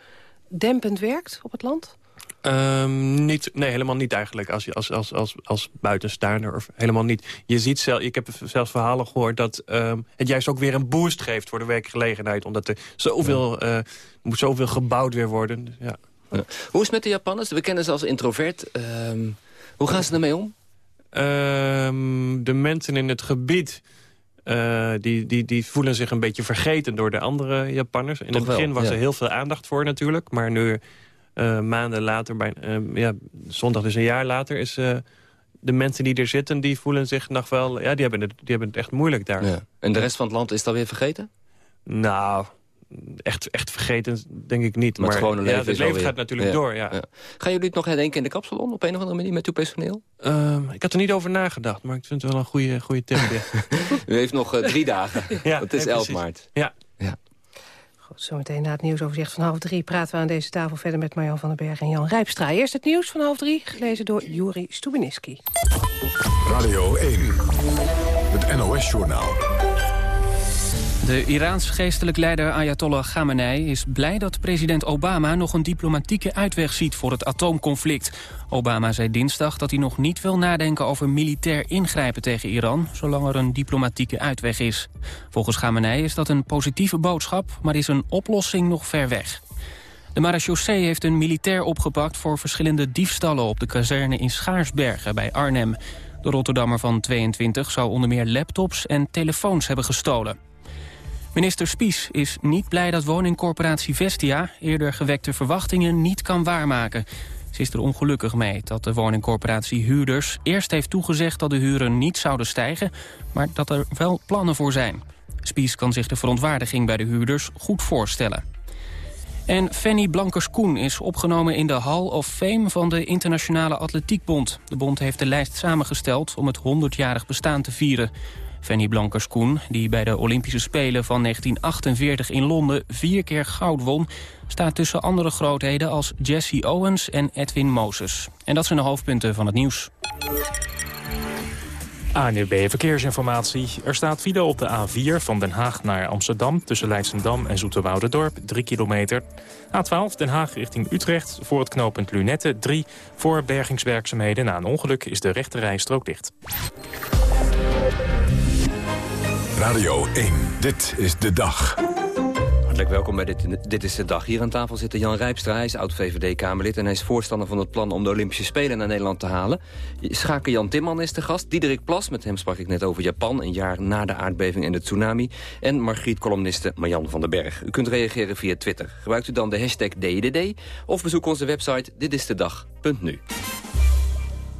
Speaker 15: dempend werkt op het land?
Speaker 17: Um, niet, nee, helemaal niet eigenlijk. Als, als, als, als, als buitenstaander of helemaal niet. Je ziet zelf, ik heb zelfs verhalen gehoord dat um, het juist ook weer een boost geeft voor de werkgelegenheid. Omdat er zoveel, uh, moet zoveel gebouwd weer worden. Dus ja.
Speaker 11: Ja. Hoe is het met de Japanners? We kennen ze als introvert. Um, hoe gaan ze ermee om?
Speaker 17: de mensen in het gebied... Uh, die, die, die voelen zich een beetje vergeten door de andere Japanners. In Toch het begin wel, was ja. er heel veel aandacht voor natuurlijk. Maar nu maanden later, bij, uh, ja, zondag dus een jaar later... is uh, de mensen die er zitten, die voelen zich nog wel... ja, die hebben het, die hebben het echt moeilijk daar. Ja.
Speaker 11: En de rest van het land is dat weer vergeten?
Speaker 17: Nou, echt, echt vergeten denk ik niet.
Speaker 11: Maar,
Speaker 17: maar
Speaker 11: het leven,
Speaker 17: ja, het leven gaat natuurlijk
Speaker 11: ja.
Speaker 17: door, ja.
Speaker 11: ja. Gaan jullie het nog herdenken in de kapsalon op een of andere manier met uw personeel?
Speaker 17: Um, ik had er niet over nagedacht, maar ik vind het wel een goede, goede tip.
Speaker 11: U heeft nog uh, drie dagen. het is 11 maart.
Speaker 17: Ja.
Speaker 11: ja.
Speaker 15: Goed, zometeen na het nieuwsoverzicht van half drie... praten we aan deze tafel verder met Marjan van den Berg en Jan Rijpstra. Eerst het nieuws van half drie, gelezen door Juri Stubiniski.
Speaker 1: Radio 1, het NOS-journaal.
Speaker 2: De Iraans geestelijk leider Ayatollah Khamenei is blij dat president Obama nog een diplomatieke uitweg ziet voor het atoomconflict. Obama zei dinsdag dat hij nog niet wil nadenken over militair ingrijpen tegen Iran, zolang er een diplomatieke uitweg is. Volgens Khamenei is dat een positieve boodschap, maar is een oplossing nog ver weg. De marechaussee heeft een militair opgepakt voor verschillende diefstallen op de kazerne in Schaarsbergen bij Arnhem. De Rotterdammer van 22 zou onder meer laptops en telefoons hebben gestolen. Minister Spies is niet blij dat woningcorporatie Vestia... eerder gewekte verwachtingen niet kan waarmaken. Ze is er ongelukkig mee dat de woningcorporatie Huurders... eerst heeft toegezegd dat de huren niet zouden stijgen... maar dat er wel plannen voor zijn. Spies kan zich de verontwaardiging bij de huurders goed voorstellen. En Fanny Blankers-Koen is opgenomen in de Hall of Fame van de Internationale Atletiekbond. De bond heeft de lijst samengesteld om het 100-jarig bestaan te vieren. Fanny Blankers-Koen, die bij de Olympische Spelen van 1948 in Londen vier keer goud won, staat tussen andere grootheden als Jesse Owens en Edwin Moses. En dat zijn de hoofdpunten van het nieuws.
Speaker 27: ANUB Verkeersinformatie. Er staat file op de A4 van Den Haag naar Amsterdam... tussen Leidsendam en Zoeterwoudendorp, 3 kilometer. A12 Den Haag richting Utrecht voor het knooppunt Lunette, 3. Voor bergingswerkzaamheden na een ongeluk is de rechte rijstrook dicht.
Speaker 1: Radio 1, dit is de dag.
Speaker 11: Hartelijk welkom bij dit, dit is de Dag. Hier aan tafel zit Jan Rijpstra, hij is oud-VVD-Kamerlid... en hij is voorstander van het plan om de Olympische Spelen naar Nederland te halen. Schaker Jan Timman is de gast. Diederik Plas, met hem sprak ik net over Japan... een jaar na de aardbeving en de tsunami. En Margriet-columniste Marjan van den Berg. U kunt reageren via Twitter. Gebruikt u dan de hashtag DDD of bezoek onze website ditistedag.nu.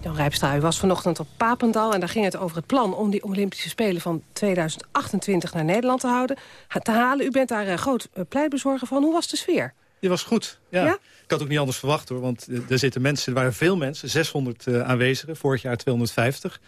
Speaker 15: Jan Rijpstra, u was vanochtend op Papendal... en daar ging het over het plan om die Olympische Spelen van 2028 naar Nederland te, houden, te halen. U bent daar uh, groot uh, pleitbezorger van. Hoe was de sfeer?
Speaker 14: Die was goed, ja. ja. Ik had ook niet anders verwacht, hoor. Want er zitten mensen, er waren veel mensen, 600 uh, aanwezigen. Vorig jaar 250.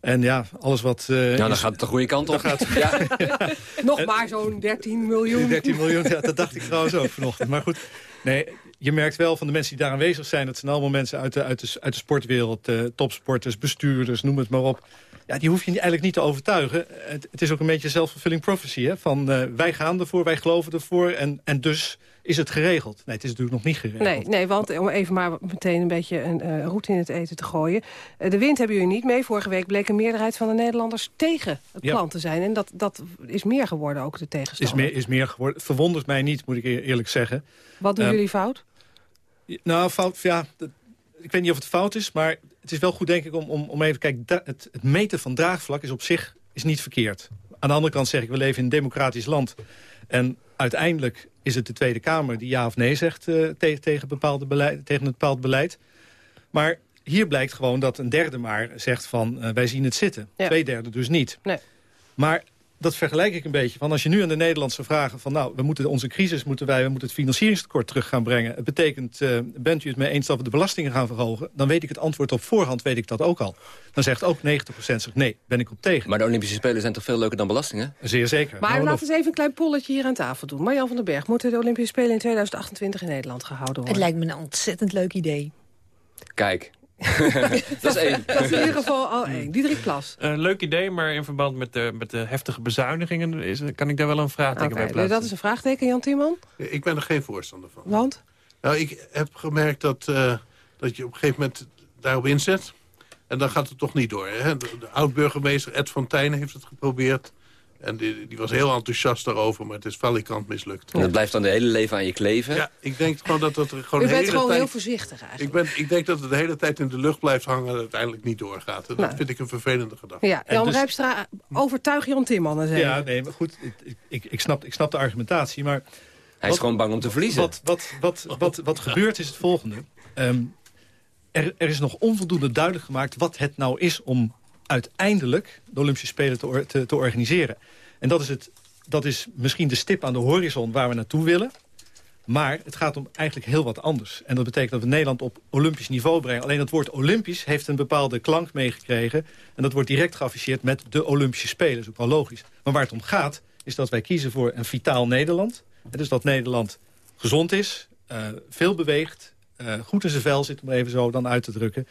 Speaker 14: En ja, alles wat...
Speaker 11: Uh, ja, dan gaat het de goede kant op.
Speaker 14: Gaat,
Speaker 11: ja.
Speaker 15: ja. Nog maar zo'n 13 miljoen.
Speaker 14: 13 miljoen, ja, dat dacht ik trouwens ook vanochtend. Maar goed, nee, je merkt wel van de mensen die daar aanwezig zijn... dat zijn allemaal mensen uit de, uit de, uit de sportwereld. Uh, topsporters, bestuurders, noem het maar op. Ja, die hoef je eigenlijk niet te overtuigen. Het, het is ook een beetje self-fulfilling prophecy. Hè? Van uh, wij gaan ervoor, wij geloven ervoor en, en dus is het geregeld. Nee, het is natuurlijk nog niet geregeld.
Speaker 15: Nee, nee want om even maar meteen een beetje een uh, route in het eten te gooien. Uh, de wind hebben jullie niet mee. Vorige week bleek een meerderheid van de Nederlanders tegen het plan te zijn. En dat, dat is meer geworden, ook de tegenstander.
Speaker 14: Is meer, is meer geworden. Verwondert mij niet, moet ik eerlijk zeggen.
Speaker 15: Wat doen um, jullie fout?
Speaker 14: Nou, fout, ja... Dat, ik weet niet of het fout is, maar het is wel goed denk ik om, om, om even... Kijk, het, het meten van draagvlak is op zich is niet verkeerd. Aan de andere kant zeg ik, we leven in een democratisch land. En uiteindelijk is het de Tweede Kamer die ja of nee zegt uh, tegen, tegen, bepaalde beleid, tegen een bepaald beleid. Maar hier blijkt gewoon dat een derde maar zegt van uh, wij zien het zitten. Twee derde dus niet.
Speaker 15: Nee.
Speaker 14: Maar dat vergelijk ik een beetje. Van als je nu aan de Nederlandse vragen van... nou, we moeten onze crisis moeten wij, we moeten het financieringstekort terug gaan brengen. Het betekent, uh, bent u het mee eens dat we de belastingen gaan verhogen? Dan weet ik het antwoord op voorhand, weet ik dat ook al. Dan zegt ook 90% zegt nee, ben ik op tegen.
Speaker 11: Maar de Olympische Spelen zijn toch veel leuker dan belastingen?
Speaker 14: Zeer zeker.
Speaker 15: Maar nou, laten we eens even een klein polletje hier aan tafel doen. Marjan van den Berg, moeten de Olympische Spelen in 2028 in Nederland gehouden worden?
Speaker 18: Het lijkt me een ontzettend leuk idee.
Speaker 11: Kijk, dat is één.
Speaker 15: Dat is in ieder geval al één. Diederik Plas.
Speaker 17: Uh, leuk idee, maar in verband met de, met de heftige bezuinigingen... Is, kan ik daar wel een vraagteken
Speaker 15: okay,
Speaker 17: bij plaatsen.
Speaker 15: Dat is een vraagteken, Jan Timman.
Speaker 16: Ik ben er geen voorstander van.
Speaker 15: Want?
Speaker 16: Nou, ik heb gemerkt dat, uh, dat je op een gegeven moment daarop inzet... en dan gaat het toch niet door. Hè? De, de oud-burgemeester Ed van Tijn heeft het geprobeerd... En die, die, was heel enthousiast daarover, maar het is valikant mislukt.
Speaker 11: En dat blijft dan de hele leven aan je kleven?
Speaker 16: Ja, ik denk gewoon dat het er gewoon
Speaker 15: U bent
Speaker 16: hele
Speaker 15: gewoon
Speaker 16: tijd,
Speaker 15: heel voorzichtig eigenlijk.
Speaker 16: Ik, ben, ik denk dat het de hele tijd in de lucht blijft hangen en uiteindelijk niet doorgaat. Dat
Speaker 15: Nou.
Speaker 16: vind ik een vervelende gedachte.
Speaker 15: Ja, Jan
Speaker 14: dus-
Speaker 15: Rijpstra, overtuig Jan Timman. Zeg.
Speaker 14: Ja, nee, maar goed, ik, ik, ik, snap, ik snap de argumentatie, maar...
Speaker 11: Hij is gewoon bang om te verliezen.
Speaker 14: Wat, wat, wat, wat, wat gebeurt is het volgende. Ehm, er, er is nog onvoldoende duidelijk gemaakt wat het nou is om uiteindelijk de Olympische Spelen te, te, organiseren. En dat is, het, dat is misschien de stip aan de horizon waar we naartoe willen. Maar het gaat om eigenlijk heel wat anders. En dat betekent dat we Nederland op olympisch niveau brengen. Alleen het woord olympisch heeft een bepaalde klank meegekregen. En dat wordt direct geafficheerd met de Olympische Spelen. Dat is ook wel logisch. Maar waar het om gaat, is dat wij kiezen voor een vitaal Nederland. Dus dat Nederland gezond is, eh, veel beweegt, eh, goed in zijn vel zit, om even zo dan uit te drukken.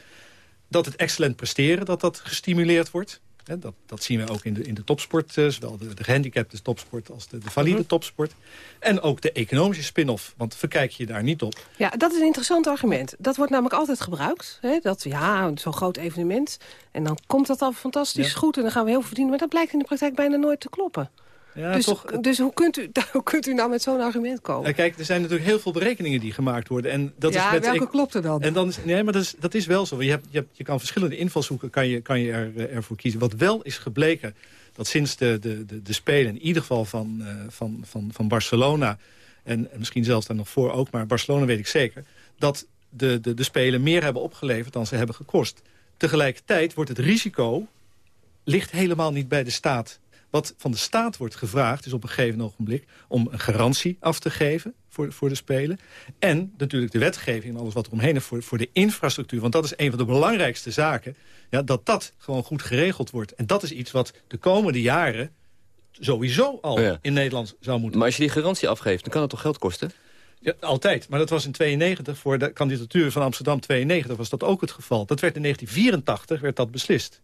Speaker 14: Dat het excellent presteren, dat dat gestimuleerd wordt. Hè, dat, dat zien we ook in de, in de topsport, eh, zowel de, de gehandicapte topsport als de, de valide topsport. En ook de economische spin-off, want verkijk je daar niet op.
Speaker 15: Ja, dat is een interessant argument. Dat wordt namelijk altijd gebruikt. Hè? Dat, ja, zo'n groot evenement. En dan komt dat al fantastisch
Speaker 14: Ja.
Speaker 15: goed en dan gaan we heel veel verdienen. Maar dat blijkt in de praktijk bijna nooit te kloppen.
Speaker 14: Ja,
Speaker 15: dus
Speaker 14: toch,
Speaker 15: dus hoe, kunt u, hoe kunt u nou met zo'n argument komen?
Speaker 14: Kijk, er zijn natuurlijk heel veel berekeningen die gemaakt worden. En dat
Speaker 15: ja,
Speaker 14: is met,
Speaker 15: welke
Speaker 14: ik-
Speaker 15: klopt er dan?
Speaker 14: En dan is, nee, maar dat is, dat is wel zo. Je, hebt, je, hebt, je kan verschillende invalshoeken kan je, kan je er, eh, ervoor kiezen. Wat wel is gebleken, dat sinds de, de, de, de Spelen... in ieder geval van, eh, van, van, van Barcelona... En, en misschien zelfs daar nog voor ook, maar Barcelona weet ik zeker... dat de, de, de Spelen meer hebben opgeleverd dan ze hebben gekost. Tegelijkertijd wordt het risico ligt helemaal niet bij de staat. Wat van de staat wordt gevraagd is op een gegeven ogenblik... om een garantie af te geven voor, voor de Spelen. En natuurlijk de wetgeving en alles wat er omheen is voor, voor de infrastructuur. Want dat is een van de belangrijkste zaken. Ja, dat dat gewoon goed geregeld wordt. En dat is iets wat de komende jaren sowieso al
Speaker 11: Ja.
Speaker 14: in Nederland zou moeten...
Speaker 11: Maar als je die garantie afgeeft, dan kan dat toch geld kosten?
Speaker 14: Ja, altijd. Maar dat was in 92, voor de kandidatuur van Amsterdam 92 was dat ook het geval. Dat werd in 1984 werd dat beslist.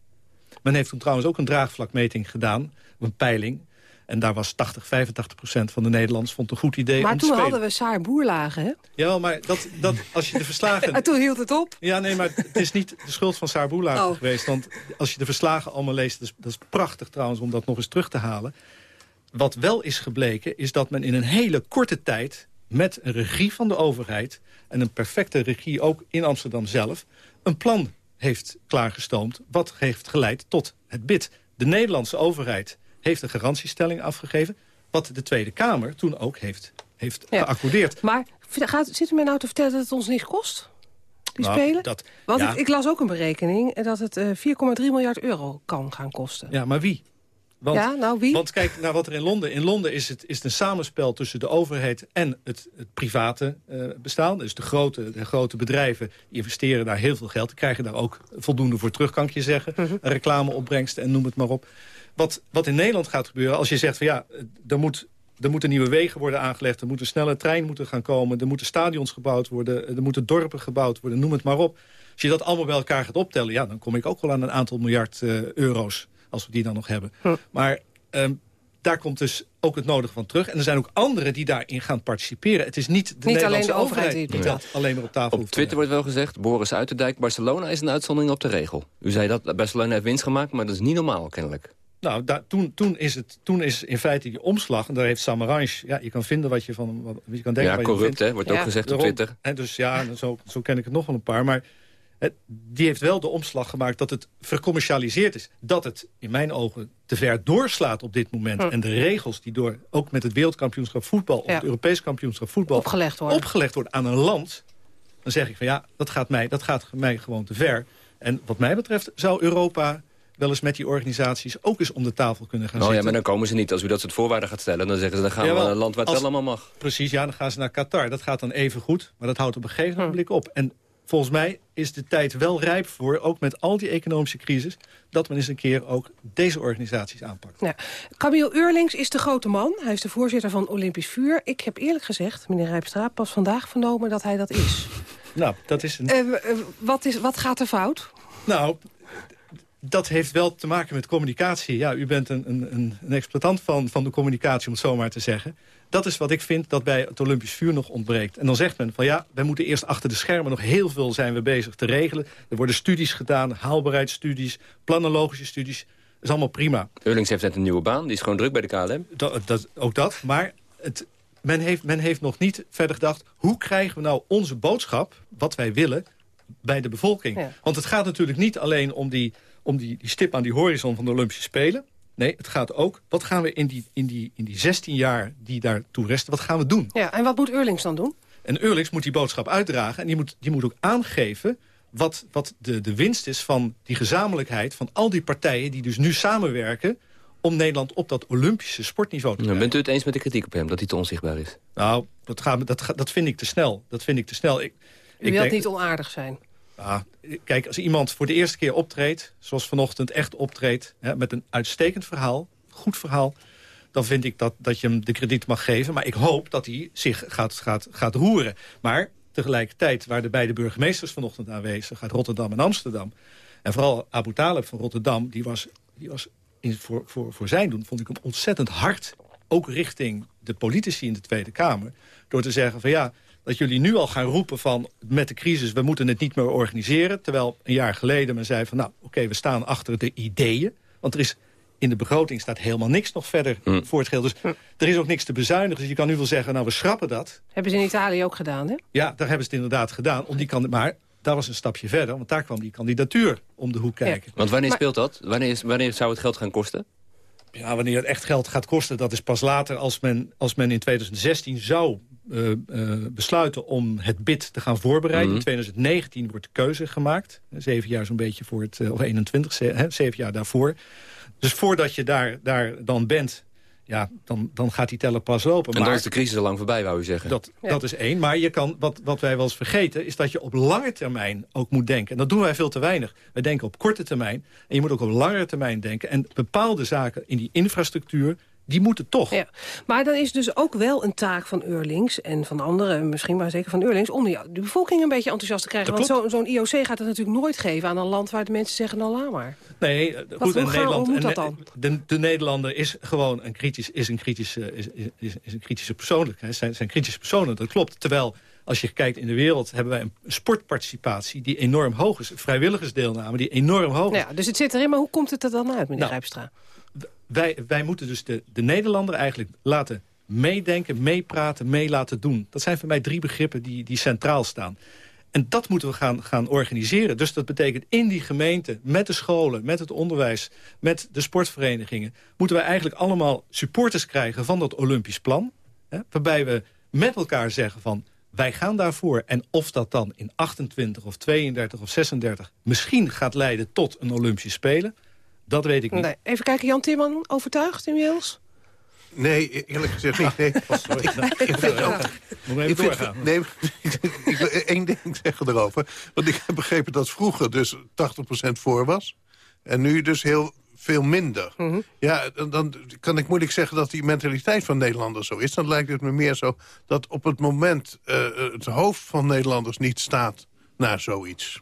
Speaker 14: Men heeft toen trouwens ook een draagvlakmeting gedaan, een peiling. En daar was 80, 85 procent van de Nederlanders vond het een goed idee
Speaker 15: maar
Speaker 14: om te
Speaker 15: toen
Speaker 14: spelen.
Speaker 15: hadden we Saar Boerlagen, hè?
Speaker 14: Ja, maar dat, dat, als je de verslagen...
Speaker 15: En toen hield het op.
Speaker 14: Ja, nee, maar het is niet de schuld van Saar Boerlagen
Speaker 15: Oh.
Speaker 14: geweest. Want als je de verslagen allemaal leest, dat is, dat is prachtig trouwens om dat nog eens terug te halen. Wat wel is gebleken, is dat men in een hele korte tijd... met een regie van de overheid en een perfecte regie ook in Amsterdam zelf... een plan heeft klaargestoomd wat heeft geleid tot het BID. De Nederlandse overheid heeft een garantiestelling afgegeven... wat de Tweede Kamer toen ook heeft, heeft
Speaker 15: Ja.
Speaker 14: geaccordeerd.
Speaker 15: Maar gaat, zit u mij nou te vertellen dat het ons niks kost? Die
Speaker 14: Nou,
Speaker 15: spelen?
Speaker 14: dat-
Speaker 15: Want
Speaker 14: ja.
Speaker 15: ik, ik las ook een berekening en dat het eh, 4,3 miljard euro kan gaan kosten.
Speaker 14: Ja, maar wie? Want,
Speaker 15: Ja, nou, wie?
Speaker 14: Want kijk naar wat er in Londen... In Londen is het, is het een samenspel tussen de overheid en het, het private eh, bestaan. Dus de grote, de grote bedrijven investeren daar heel veel geld. Die krijgen daar ook voldoende voor terug, kan ik je zeggen.
Speaker 15: Mhm.
Speaker 14: Een reclameopbrengsten en noem het maar op. Wat, wat in Nederland gaat gebeuren, als je zegt van ja, er, moet, er moeten nieuwe wegen worden aangelegd... er moet een snelle trein moeten gaan komen... er moeten stadions gebouwd worden... er moeten dorpen gebouwd worden, noem het maar op. Als je dat allemaal bij elkaar gaat optellen... ja, dan kom ik ook wel aan een aantal miljard eh, euro's... als we die dan nog hebben. Maar ehm, daar komt dus ook het nodige van terug. En er zijn ook anderen die daarin gaan participeren. Het is niet de Nederlandse
Speaker 15: de overheid die
Speaker 14: dat alleen maar op tafel
Speaker 11: Op
Speaker 14: hoeft te
Speaker 11: Twitter wordt wel gezegd, Boris Uiterdijk, Barcelona is een uitzondering op de regel. U zei dat, Barcelona heeft winst gemaakt, maar dat is niet normaal kennelijk.
Speaker 14: Nou, daar, toen, toen, is het, toen is in feite die omslag, en daar heeft Samaranch... ja, je kan vinden wat je van hem- wat, je kan denken
Speaker 11: Ja,
Speaker 14: wat je
Speaker 11: corrupt,
Speaker 14: vindt.
Speaker 11: hè, wordt ook gezegd op. Twitter.
Speaker 14: En dus ja, zo, zo ken ik het nog wel een paar. Maar die heeft wel de omslag gemaakt dat het vercommercialiseerd is. Dat het in mijn ogen te ver doorslaat op dit moment.
Speaker 15: Hm.
Speaker 14: En de regels die door, ook met het wereldkampioenschap voetbal... of
Speaker 15: Ja.
Speaker 14: het Europees kampioenschap voetbal...
Speaker 15: Opgelegd worden.
Speaker 14: opgelegd worden aan een land... dan zeg ik van ja, dat gaat mij, dat gaat mij gewoon te ver. En wat mij betreft zou Europa wel eens met die organisaties ook eens om de tafel kunnen gaan
Speaker 11: oh,
Speaker 14: zitten.
Speaker 11: ja, maar dan komen ze niet. Als u dat soort voorwaarden gaat stellen, dan zeggen ze... dan gaan we naar een land waar het
Speaker 14: als-
Speaker 11: wel allemaal mag.
Speaker 14: Precies, ja, dan gaan ze naar Qatar. Dat gaat dan even goed, maar dat houdt op een gegeven moment op. En volgens mij is de tijd wel rijp voor, ook met al die economische crisis... dat men eens een keer ook deze organisaties aanpakt.
Speaker 15: Ja. Camille Eurlings is de grote man. Hij is de voorzitter van Olympisch Vuur. Ik heb eerlijk gezegd, meneer Rijpstra, pas vandaag vernomen dat hij dat is.
Speaker 14: Nou, dat is een...
Speaker 15: Eh, eh, wat, is wat gaat er fout?
Speaker 14: Nou, dat heeft wel te maken met communicatie. Ja, u bent een, een, een- een exploitant van, van de communicatie, om het zo maar te zeggen. Dat is wat ik vind dat bij het Olympisch vuur nog ontbreekt. En dan zegt men van ja, wij moeten eerst achter de schermen nog heel veel zijn we bezig te regelen. Er worden studies gedaan, haalbaarheidsstudies, planologische studies. Dat is allemaal prima.
Speaker 11: Eurlings heeft net een nieuwe baan, die is gewoon druk bij de KLM.
Speaker 14: Dat, dat, ook dat, maar het, men, heeft, men heeft nog niet verder gedacht... hoe krijgen we nou onze boodschap, wat wij willen, bij de bevolking?
Speaker 15: Ja.
Speaker 14: Want het gaat natuurlijk niet alleen om, die, om die, die stip aan die horizon van de Olympische Spelen. Nee, het gaat ook, wat gaan we in die, in die, in die 16 jaar die daartoe resten, wat gaan we doen?
Speaker 15: Ja, en wat moet Eurlings dan doen?
Speaker 14: En Eurlings moet die boodschap uitdragen en die moet, die moet ook aangeven... wat, wat de, de winst is van die gezamenlijkheid van al die partijen... die dus nu samenwerken om Nederland op dat Olympische sportniveau te
Speaker 11: Nou,
Speaker 14: krijgen.
Speaker 11: bent u het eens met de kritiek op hem, dat hij te onzichtbaar is?
Speaker 14: Nou, dat, gaat, dat, dat vind ik te snel. Dat vind ik te snel. Ik,
Speaker 15: U
Speaker 14: ik
Speaker 15: wilt
Speaker 14: denk-
Speaker 15: niet onaardig zijn.
Speaker 14: Ah, kijk, als iemand voor de eerste keer optreedt... zoals vanochtend echt optreedt... Hè, met een uitstekend verhaal, goed verhaal... dan vind ik dat, dat je hem de krediet mag geven. Maar ik hoop dat hij zich gaat, gaat, gaat roeren. Maar tegelijkertijd waren de beide burgemeesters vanochtend aanwezig... uit Rotterdam en Amsterdam. En vooral Abu Talib van Rotterdam... die was, die was in, voor, voor, voor zijn doen, vond ik hem ontzettend hard... ook richting de politici in de Tweede Kamer... door te zeggen van ja, dat jullie nu al gaan roepen van... met de crisis, we moeten het niet meer organiseren. Terwijl een jaar geleden men zei van nou, oké, we staan achter de ideeën. Want er is in de begroting staat helemaal niks nog verder voor het geheel. Dus er is ook niks te bezuinigen. Dus je kan nu wel zeggen, nou, we schrappen dat.
Speaker 15: Hebben ze in Italië ook gedaan, hè?
Speaker 14: Ja, daar hebben ze het inderdaad gedaan. Om die kan, maar daar was een stapje verder, want daar kwam die kandidatuur om de hoek kijken.
Speaker 11: Want wanneer
Speaker 14: Maar-
Speaker 11: speelt dat? Wanneer, is, wanneer zou het geld gaan kosten?
Speaker 14: Ja, wanneer het echt geld gaat kosten, dat is pas later als men, als men in 2016 zou eh, eh, besluiten om het bid te gaan voorbereiden.
Speaker 11: Mhm.
Speaker 14: In 2019 wordt de keuze gemaakt. Zeven jaar zo'n beetje voor het, eh, of 21, ze- hè, zeven jaar daarvoor. Dus voordat je daar, daar dan bent, ja, dan, dan gaat die teller pas lopen.
Speaker 11: En
Speaker 14: maar
Speaker 11: dan is de crisis al lang voorbij, wou u zeggen.
Speaker 14: dat, dat is één. Maar je kan, wat, wat wij wel eens vergeten... is dat je op lange termijn ook moet denken. En dat doen wij veel te weinig. Wij denken op korte termijn. En je moet ook op langere termijn denken. En bepaalde zaken in die infrastructuur... die moeten toch.
Speaker 15: Ja. Maar dan is dus ook wel een taak van Eurlings en van anderen, misschien maar zeker van Eurlings, om de bevolking een beetje enthousiast te krijgen.
Speaker 14: Dat
Speaker 15: Want zo- zo'n IOC gaat het natuurlijk nooit geven aan een land waar de mensen zeggen, nou laat maar.
Speaker 14: Nee, eh,
Speaker 15: Wat-
Speaker 14: goed,
Speaker 15: gaan-
Speaker 14: Nederland...
Speaker 15: hoe moet
Speaker 14: en
Speaker 15: dat dan?
Speaker 14: De, de Nederlander is gewoon een, kritisch, is een, kritische, is, is, is, is een kritische persoonlijkheid. Zijn, zijn kritische personen, dat klopt. Terwijl, als je kijkt in de wereld... hebben wij een sportparticipatie die enorm hoog is. Vrijwilligersdeelname die enorm hoog is.
Speaker 15: Nou ja, dus het zit erin, maar hoe komt het er dan uit, meneer
Speaker 14: Nou,
Speaker 15: Rijpstra?
Speaker 14: Wij, wij moeten dus de, de Nederlander eigenlijk laten meedenken, meepraten, mee laten doen. Dat zijn voor mij drie begrippen die, die centraal staan. En dat moeten we gaan, gaan organiseren. Dus dat betekent in die gemeente, met de scholen, met het onderwijs... met de sportverenigingen... moeten wij eigenlijk allemaal supporters krijgen van dat Olympisch plan. Hè, waarbij we met elkaar zeggen van... wij gaan daarvoor. En of dat dan in 28 of 32 of 36 misschien gaat leiden tot een Olympische Spelen... dat weet ik niet.
Speaker 15: Nee, even kijken, Jan Timman, overtuigd inmiddels?
Speaker 16: Nee, eerlijk gezegd niet. Nee.
Speaker 14: sorry.
Speaker 16: Ik vind ook-
Speaker 14: Moet even
Speaker 16: ik vind-
Speaker 14: doorgaan.
Speaker 16: Nee, ik wil één ding zeggen erover. Want ik heb begrepen dat vroeger dus 80% voor was. En nu dus heel veel minder. Ja, dan- dan kan ik moeilijk zeggen dat die mentaliteit van Nederlanders zo is. Dan lijkt het me meer zo dat op het moment eh, het hoofd van Nederlanders niet staat naar zoiets.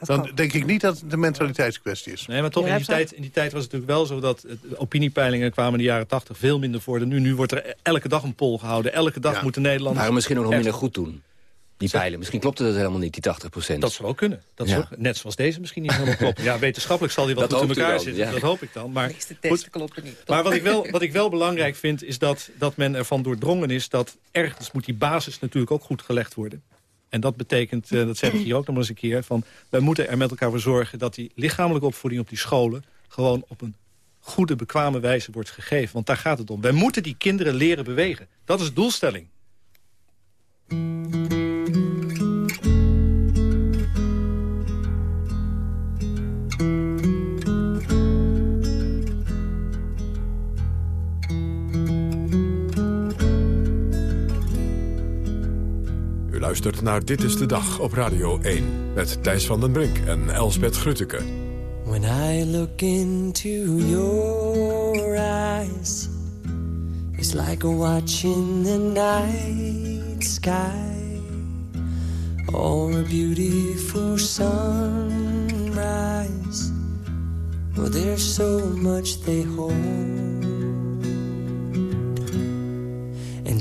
Speaker 16: Dan denk ik niet dat het een mentaliteitskwestie is.
Speaker 14: Nee, maar toch, in die, tijd, in die tijd was het natuurlijk wel zo dat opiniepeilingen kwamen in de jaren 80 veel minder voor dan nu. Nu wordt er elke dag een poll gehouden. Elke dag moeten Nederlanders...
Speaker 11: Maar misschien ook nog minder goed doen. Die pijlen. Misschien klopte dat helemaal niet, die 80 procent.
Speaker 14: Dat zou ook kunnen. Dat
Speaker 11: Ja.
Speaker 14: zou net zoals deze misschien niet helemaal klopt. Ja, wetenschappelijk zal die wel
Speaker 11: Dat
Speaker 14: goed in elkaar
Speaker 11: dan,
Speaker 14: zitten.
Speaker 11: ja.
Speaker 14: Dat hoop ik dan. Maar,
Speaker 28: testen
Speaker 14: goed,
Speaker 28: kloppen niet.
Speaker 14: maar wat, ik wel, wat ik wel belangrijk vind, is dat, dat men ervan doordrongen is... dat ergens moet die basis natuurlijk ook goed gelegd worden. En dat betekent, eh, dat zeg ik hier ook nog eens een keer... van wij moeten er met elkaar voor zorgen dat die lichamelijke opvoeding op die scholen... gewoon op een goede, bekwame wijze wordt gegeven. Want daar gaat het om. Wij moeten die kinderen leren bewegen. Dat is de doelstelling.
Speaker 1: Luistert naar Dit is de Dag op Radio 1. Met Thijs van den Brink en Elsbeth Grutteke.
Speaker 28: When I look into your eyes It's like watching the night sky Or a beautiful sunrise Well, there's so much they hold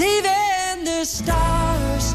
Speaker 28: Even the stars,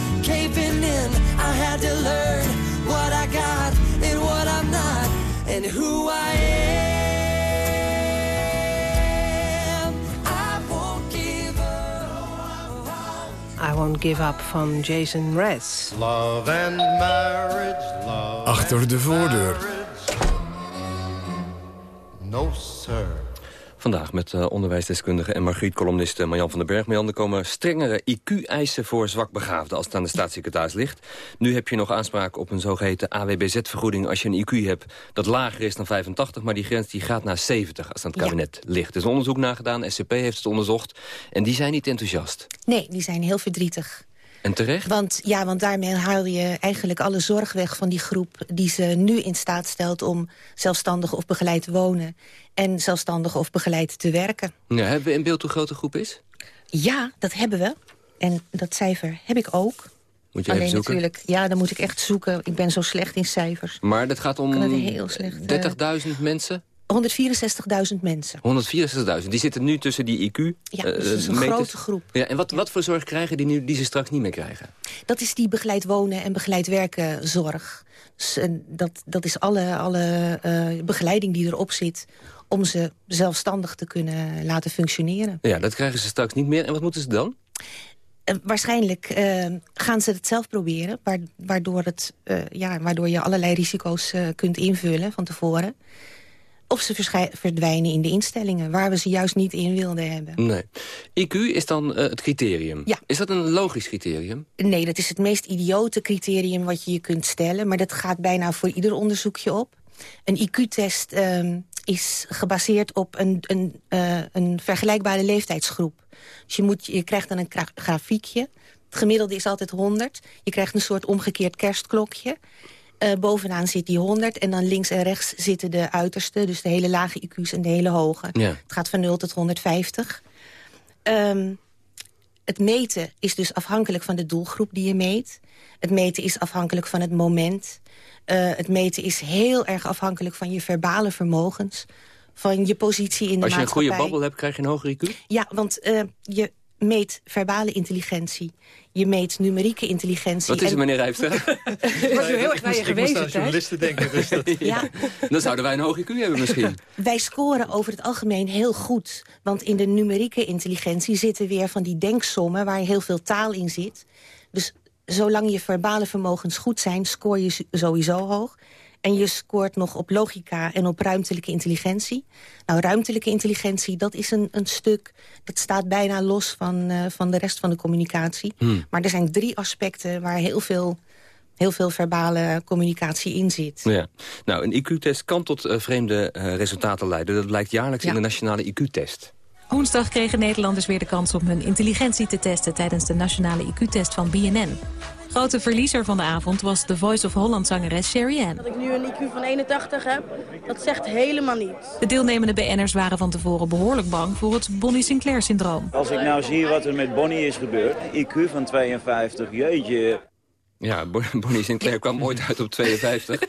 Speaker 28: caving in. I had to learn what I got and what I'm not and who I am. I won't give up.
Speaker 15: I Won't Give Up van Jason Mraz.
Speaker 29: Love and marriage, love
Speaker 1: Achter de voordeur.
Speaker 29: No, sir.
Speaker 11: Vandaag met uh, onderwijsdeskundige en Margriet-columnist Marjan van den Berg. Marjan, er komen strengere IQ-eisen voor zwakbegaafden als het aan de staatssecretaris ligt. Nu heb je nog aanspraak op een zogeheten AWBZ-vergoeding als je een IQ hebt dat lager is dan 85, maar die grens die gaat naar 70 als het aan het kabinet ligt. Er is een onderzoek nagedaan, SCP heeft het onderzocht en die zijn niet enthousiast.
Speaker 18: Nee, die zijn heel verdrietig.
Speaker 11: En terecht?
Speaker 18: Want, ja, want daarmee haal je eigenlijk alle zorg weg van die groep... die ze nu in staat stelt om zelfstandig of begeleid te wonen... en zelfstandig of begeleid te werken.
Speaker 11: Ja, hebben we in beeld hoe groot de groep is?
Speaker 18: Ja, dat hebben we. En dat cijfer heb ik ook.
Speaker 11: Moet je
Speaker 18: Alleen
Speaker 11: even zoeken?
Speaker 18: natuurlijk, ja, dan moet ik echt zoeken. Ik ben zo slecht in cijfers.
Speaker 11: Maar dat gaat om
Speaker 18: Kan het heel slecht, eh,
Speaker 11: 30.000 mensen?
Speaker 18: 164.000 mensen.
Speaker 11: 164.000. Die zitten nu tussen die IQ.
Speaker 18: Ja,
Speaker 11: eh,
Speaker 18: dus is een
Speaker 11: meters.
Speaker 18: grote groep.
Speaker 11: Ja, en wat, wat voor zorg krijgen die, nu, die ze straks niet meer krijgen?
Speaker 18: Dat is die begeleid wonen en begeleid werken zorg. Dus, dat, dat is alle, alle eh, begeleiding die erop zit... om ze zelfstandig te kunnen laten functioneren.
Speaker 11: Ja, dat krijgen ze straks niet meer. En wat moeten ze dan?
Speaker 18: Eh, waarschijnlijk gaan ze het zelf proberen... wa- waardoor, het, ja, waardoor je allerlei risico's kunt invullen van tevoren. Of ze verdwijnen in de instellingen... waar we ze juist niet in wilden hebben.
Speaker 11: Nee. IQ is dan eh, het criterium.
Speaker 18: Ja.
Speaker 11: Is dat een logisch criterium?
Speaker 18: Nee, dat is het meest idiote criterium wat je je kunt stellen. Maar dat gaat bijna voor ieder onderzoekje op. Een IQ-test ehm, is gebaseerd op een, een, eh, een vergelijkbare leeftijdsgroep. Dus je, moet, je krijgt dan een gra- grafiekje. Het gemiddelde is altijd 100. Je krijgt een soort omgekeerd kerstklokje. Eh, bovenaan zit die 100 en dan links en rechts zitten de uiterste. Dus de hele lage IQ's en de hele hoge.
Speaker 11: Ja.
Speaker 18: Het gaat van 0 tot 150. Ehm, het meten is dus afhankelijk van de doelgroep die je meet. Het meten is afhankelijk van het moment. Eh, het meten is heel erg afhankelijk van je verbale vermogens. Van je positie in de
Speaker 11: Als je een
Speaker 18: maatschappij.
Speaker 11: goede babbel hebt, krijg je een hoger IQ?
Speaker 18: Ja, want eh, je, meet verbale intelligentie. Je meet numerieke intelligentie.
Speaker 11: Wat is het,
Speaker 18: En-
Speaker 11: meneer Rijpstra?
Speaker 15: wordt u heel erg naar je
Speaker 14: Ik moest aan
Speaker 15: gewezen,
Speaker 14: journalisten denken. Dus dat...
Speaker 18: Ja,
Speaker 11: Dan zouden wij een hoog IQ hebben misschien.
Speaker 18: wij scoren over het algemeen heel goed. Want in de numerieke intelligentie zitten weer van die denksommen... waar heel veel taal in zit. Dus zolang je verbale vermogens goed zijn... scoor je sowieso hoog. En je scoort nog op logica en op ruimtelijke intelligentie. Nou, ruimtelijke intelligentie, dat is een, een stuk... dat staat bijna los van, eh, van de rest van de communicatie.
Speaker 11: Hmm.
Speaker 18: Maar er zijn drie aspecten waar heel veel, heel veel verbale communicatie in zit.
Speaker 11: Ja. Nou, een IQ-test kan tot eh, vreemde eh, resultaten leiden. Dat blijkt jaarlijks in de nationale IQ-test.
Speaker 30: Woensdag kregen Nederlanders weer de kans om hun intelligentie te testen... tijdens de nationale IQ-test van BNN. Grote verliezer van de avond was de Voice of Holland-zangeres Sherry Ann.
Speaker 31: Dat ik nu een IQ van 81 heb, dat zegt helemaal niets.
Speaker 30: De deelnemende BN'ers waren van tevoren behoorlijk bang voor het Bonnie Sinclair-syndroom.
Speaker 32: Als ik nou zie wat er met Bonnie is gebeurd, IQ van 52, jeetje.
Speaker 11: Ja, Bon- Bonnie Sinclair kwam ooit uit op 52.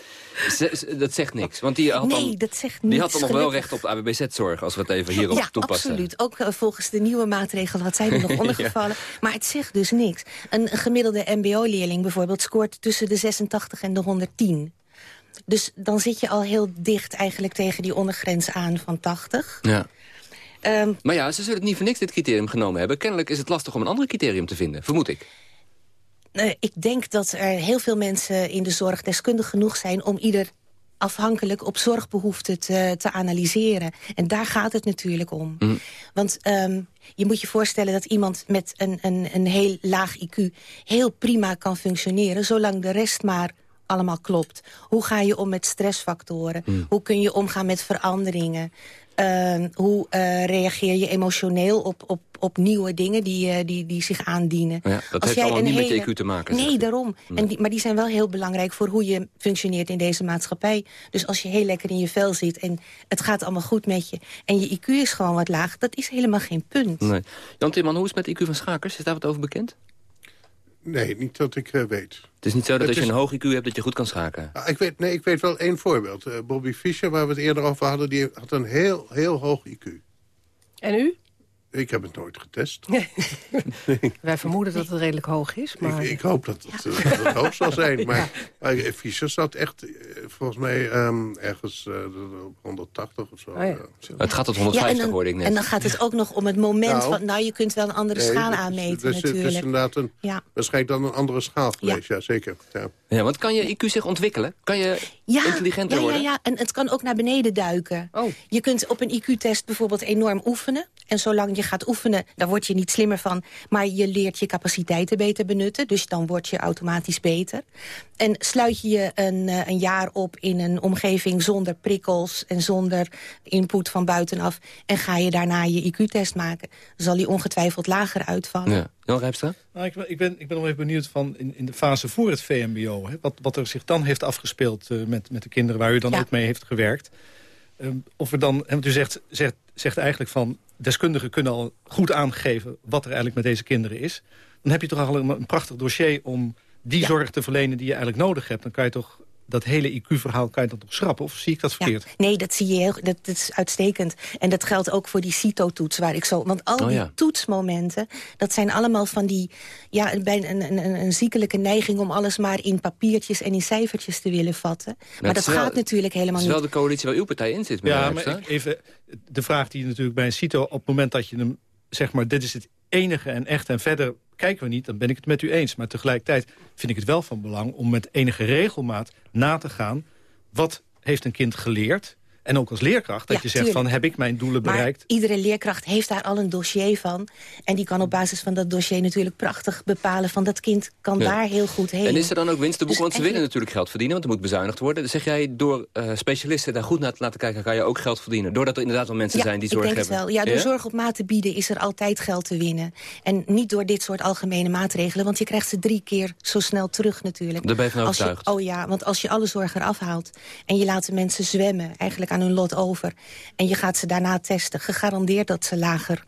Speaker 11: Ze- ze- dat zegt niks. Want die had dan,
Speaker 18: Nee, dat zegt
Speaker 11: die
Speaker 18: niets,
Speaker 11: had dan nog wel recht op ABBZ-zorg... als we het even hierop
Speaker 18: ja,
Speaker 11: toepassen.
Speaker 18: absoluut. Ook eh, volgens de nieuwe maatregelen had zij er nog ondergevallen. Maar het zegt dus niks. Een, een gemiddelde mbo-leerling bijvoorbeeld scoort tussen de 86 en de 110. Dus dan zit je al heel dicht eigenlijk tegen die ondergrens aan van 80.
Speaker 11: Ja.
Speaker 18: Ehm,
Speaker 11: Maar ja, ze zullen het niet voor niks dit criterium genomen hebben. Kennelijk is het lastig om een ander criterium te vinden, vermoed ik.
Speaker 18: Eh, ik denk dat er heel veel mensen in de zorg deskundig genoeg zijn... om ieder afhankelijk op zorgbehoeften te, te analyseren. En daar gaat het natuurlijk om.
Speaker 11: Mm.
Speaker 18: Want ehm, je moet je voorstellen dat iemand met een, een, een heel laag IQ... heel prima kan functioneren, zolang de rest maar allemaal klopt. Hoe ga je om met stressfactoren?
Speaker 11: Mm.
Speaker 18: Hoe kun je omgaan met veranderingen? Ehm, hoe eh, reageer je emotioneel op, op, op nieuwe dingen die, eh, die, die zich aandienen?
Speaker 11: Ja, dat
Speaker 18: Als
Speaker 11: heeft allemaal niet met je IQ te maken.
Speaker 18: Nee, daarom. En die, maar die zijn wel heel belangrijk voor hoe je functioneert in deze maatschappij. Dus als je heel lekker in je vel zit en het gaat allemaal goed met je... en je IQ is gewoon wat laag, dat is helemaal geen punt.
Speaker 11: Nee. Jan Timman, hoe is het met IQ van schakers? Is daar wat over bekend?
Speaker 16: Nee, niet dat ik eh, weet.
Speaker 11: Het is niet zo dat
Speaker 16: Het
Speaker 11: als je
Speaker 16: is-
Speaker 11: een hoog IQ hebt dat je goed kan schaken.
Speaker 16: Ah, ik, weet, nee, ik weet wel één voorbeeld. Eh, Bobby Fischer, waar we het eerder over hadden... die had een heel, heel hoog IQ.
Speaker 15: En u?
Speaker 16: Ik heb het nooit getest.
Speaker 15: Wij vermoeden dat het redelijk hoog is. Maar...
Speaker 16: Ik, ik hoop dat het, eh, dat het hoog zal zijn. Maar, eh, Fischer zat echt, eh, volgens mij, ehm, ergens eh, op 180 of zo.
Speaker 15: Oh ja.
Speaker 16: Eh,
Speaker 11: Het gaat tot
Speaker 18: Ja,
Speaker 11: 150,
Speaker 18: en, dan,
Speaker 11: hoorde ik net.
Speaker 18: en dan gaat het ook nog om het moment
Speaker 16: Nou.
Speaker 18: van... nou, je kunt wel een andere
Speaker 16: nee,
Speaker 18: schaal aanmeten
Speaker 16: dus, Het is
Speaker 18: natuurlijk.
Speaker 16: inderdaad een,
Speaker 18: Ja.
Speaker 16: waarschijnlijk dan een andere schaal geweest, ja, zeker. Ja.
Speaker 11: Ja, want kan je IQ zich ontwikkelen? Kan je
Speaker 18: Ja,
Speaker 11: intelligenter
Speaker 18: ja, ja,
Speaker 11: worden?
Speaker 18: ja, en het kan ook naar beneden duiken. Je kunt op een IQ-test bijvoorbeeld enorm oefenen. En zolang je gaat oefenen, daar word je niet slimmer van. Maar je leert je capaciteiten beter benutten. Dus dan word je automatisch beter. En sluit je je een, eh, een jaar op in een omgeving zonder prikkels... en zonder input van buitenaf... en ga je daarna je IQ-test maken... zal die ongetwijfeld lager uitvallen.
Speaker 11: Ja. Jan Rijpstra?
Speaker 14: Nou, ik, ben- ik, ben, ik ben nog even benieuwd van in, in de fase voor het VMBO... Hè, wat, wat er zich dan heeft afgespeeld eh, met, met de kinderen... waar u dan
Speaker 18: Ja.
Speaker 14: ook mee heeft gewerkt. Ehm, of er dan, hè, want u zegt, zegt, zegt eigenlijk van... deskundigen kunnen al goed aangeven wat er eigenlijk met deze kinderen is. Dan heb je toch al een, een prachtig dossier om die zorg te verlenen... die je eigenlijk nodig hebt. Dan kan je toch dat hele IQ-verhaal kan je dan toch schrappen? Of zie ik dat verkeerd?
Speaker 18: Nee, dat zie je heel, dat, dat is uitstekend. En dat geldt ook voor die CITO-toets waar ik zo... Want al
Speaker 11: Oh
Speaker 18: die
Speaker 11: ja.
Speaker 18: toetsmomenten, dat zijn allemaal van die... Ja, bij een, een, een, een ziekelijke neiging om alles maar in papiertjes en in cijfertjes te willen vatten. Maar dat gaat natuurlijk helemaal
Speaker 11: Het is wel
Speaker 18: niet.
Speaker 11: de coalitie waar uw partij in zit,
Speaker 14: Ja, maar ik- even de vraag die je natuurlijk bij een CITO... op het moment dat je hem, zeg maar, dit is het enige en echt... en verder kijken we niet, dan ben ik het met u eens. Maar tegelijkertijd vind ik het wel van belang... om met enige regelmaat na te gaan... wat heeft een kind geleerd... En ook als leerkracht, dat
Speaker 18: Ja,
Speaker 14: je zegt
Speaker 18: tuurlijk.
Speaker 14: van heb ik mijn doelen
Speaker 18: Maar
Speaker 14: bereikt?
Speaker 18: iedere leerkracht heeft daar al een dossier van. En die kan op basis van dat dossier natuurlijk prachtig bepalen... van dat kind kan
Speaker 11: Ja.
Speaker 18: daar heel goed heen.
Speaker 11: En is er dan ook winst te boeken?
Speaker 18: Dus
Speaker 11: want ze willen natuurlijk geld verdienen, want er moet bezuinigd worden. Zeg jij, door eh, specialisten daar goed naar te laten kijken... kan je ook geld verdienen? Doordat er inderdaad wel mensen
Speaker 18: ja,
Speaker 11: zijn die zorg
Speaker 18: ik denk
Speaker 11: hebben.
Speaker 18: het wel. Ja, door zorg op maat te bieden is er altijd geld te winnen. En niet door dit soort algemene maatregelen. Want je krijgt ze drie keer zo snel terug natuurlijk.
Speaker 11: Daar ben je van
Speaker 18: Als je-
Speaker 11: overtuigd?
Speaker 18: oh ja, want als je alle zorg eraf haalt... en je laat de mensen zwemmen, eigenlijk aan hun lot over... en je gaat ze daarna testen, gegarandeerd dat ze lager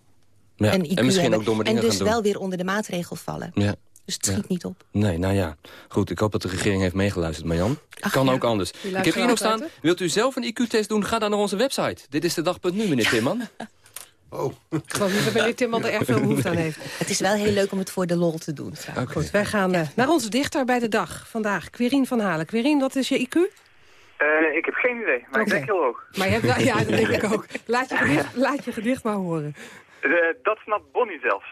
Speaker 11: Ja,
Speaker 18: een IQ
Speaker 11: en misschien
Speaker 18: hebben.
Speaker 11: ook domme dingen
Speaker 18: En dus
Speaker 11: gaan doen.
Speaker 18: wel weer onder de maatregel vallen.
Speaker 11: Ja.
Speaker 18: Dus het
Speaker 11: Ja.
Speaker 18: schiet niet op.
Speaker 11: Nee, nou ja. Goed, ik hoop dat de regering heeft meegeluisterd, Marjan.
Speaker 18: Ach,
Speaker 11: kan
Speaker 18: ja.
Speaker 11: ook anders. Ik heb hier nog staan, wilt u zelf een IQ-test doen? Ga dan naar onze website. Dit is de dag.nu, meneer Timman.
Speaker 16: Oh.
Speaker 15: Ik geloof niet dat meneer Timman er erg veel behoefte aan heeft.
Speaker 18: Het is wel heel leuk om het voor de lol te doen.
Speaker 15: Goed, wij gaan eh, naar onze dichter bij de dag vandaag. Querien van Halen. Querien, wat is je IQ?
Speaker 33: Uh, ik heb geen idee, maar ik denk heel hoog.
Speaker 15: Maar je hebt ja, dat denk ik ook. Laat je gedicht, laat je gedicht maar horen.
Speaker 33: Eh, dat snapt Bonnie zelfs.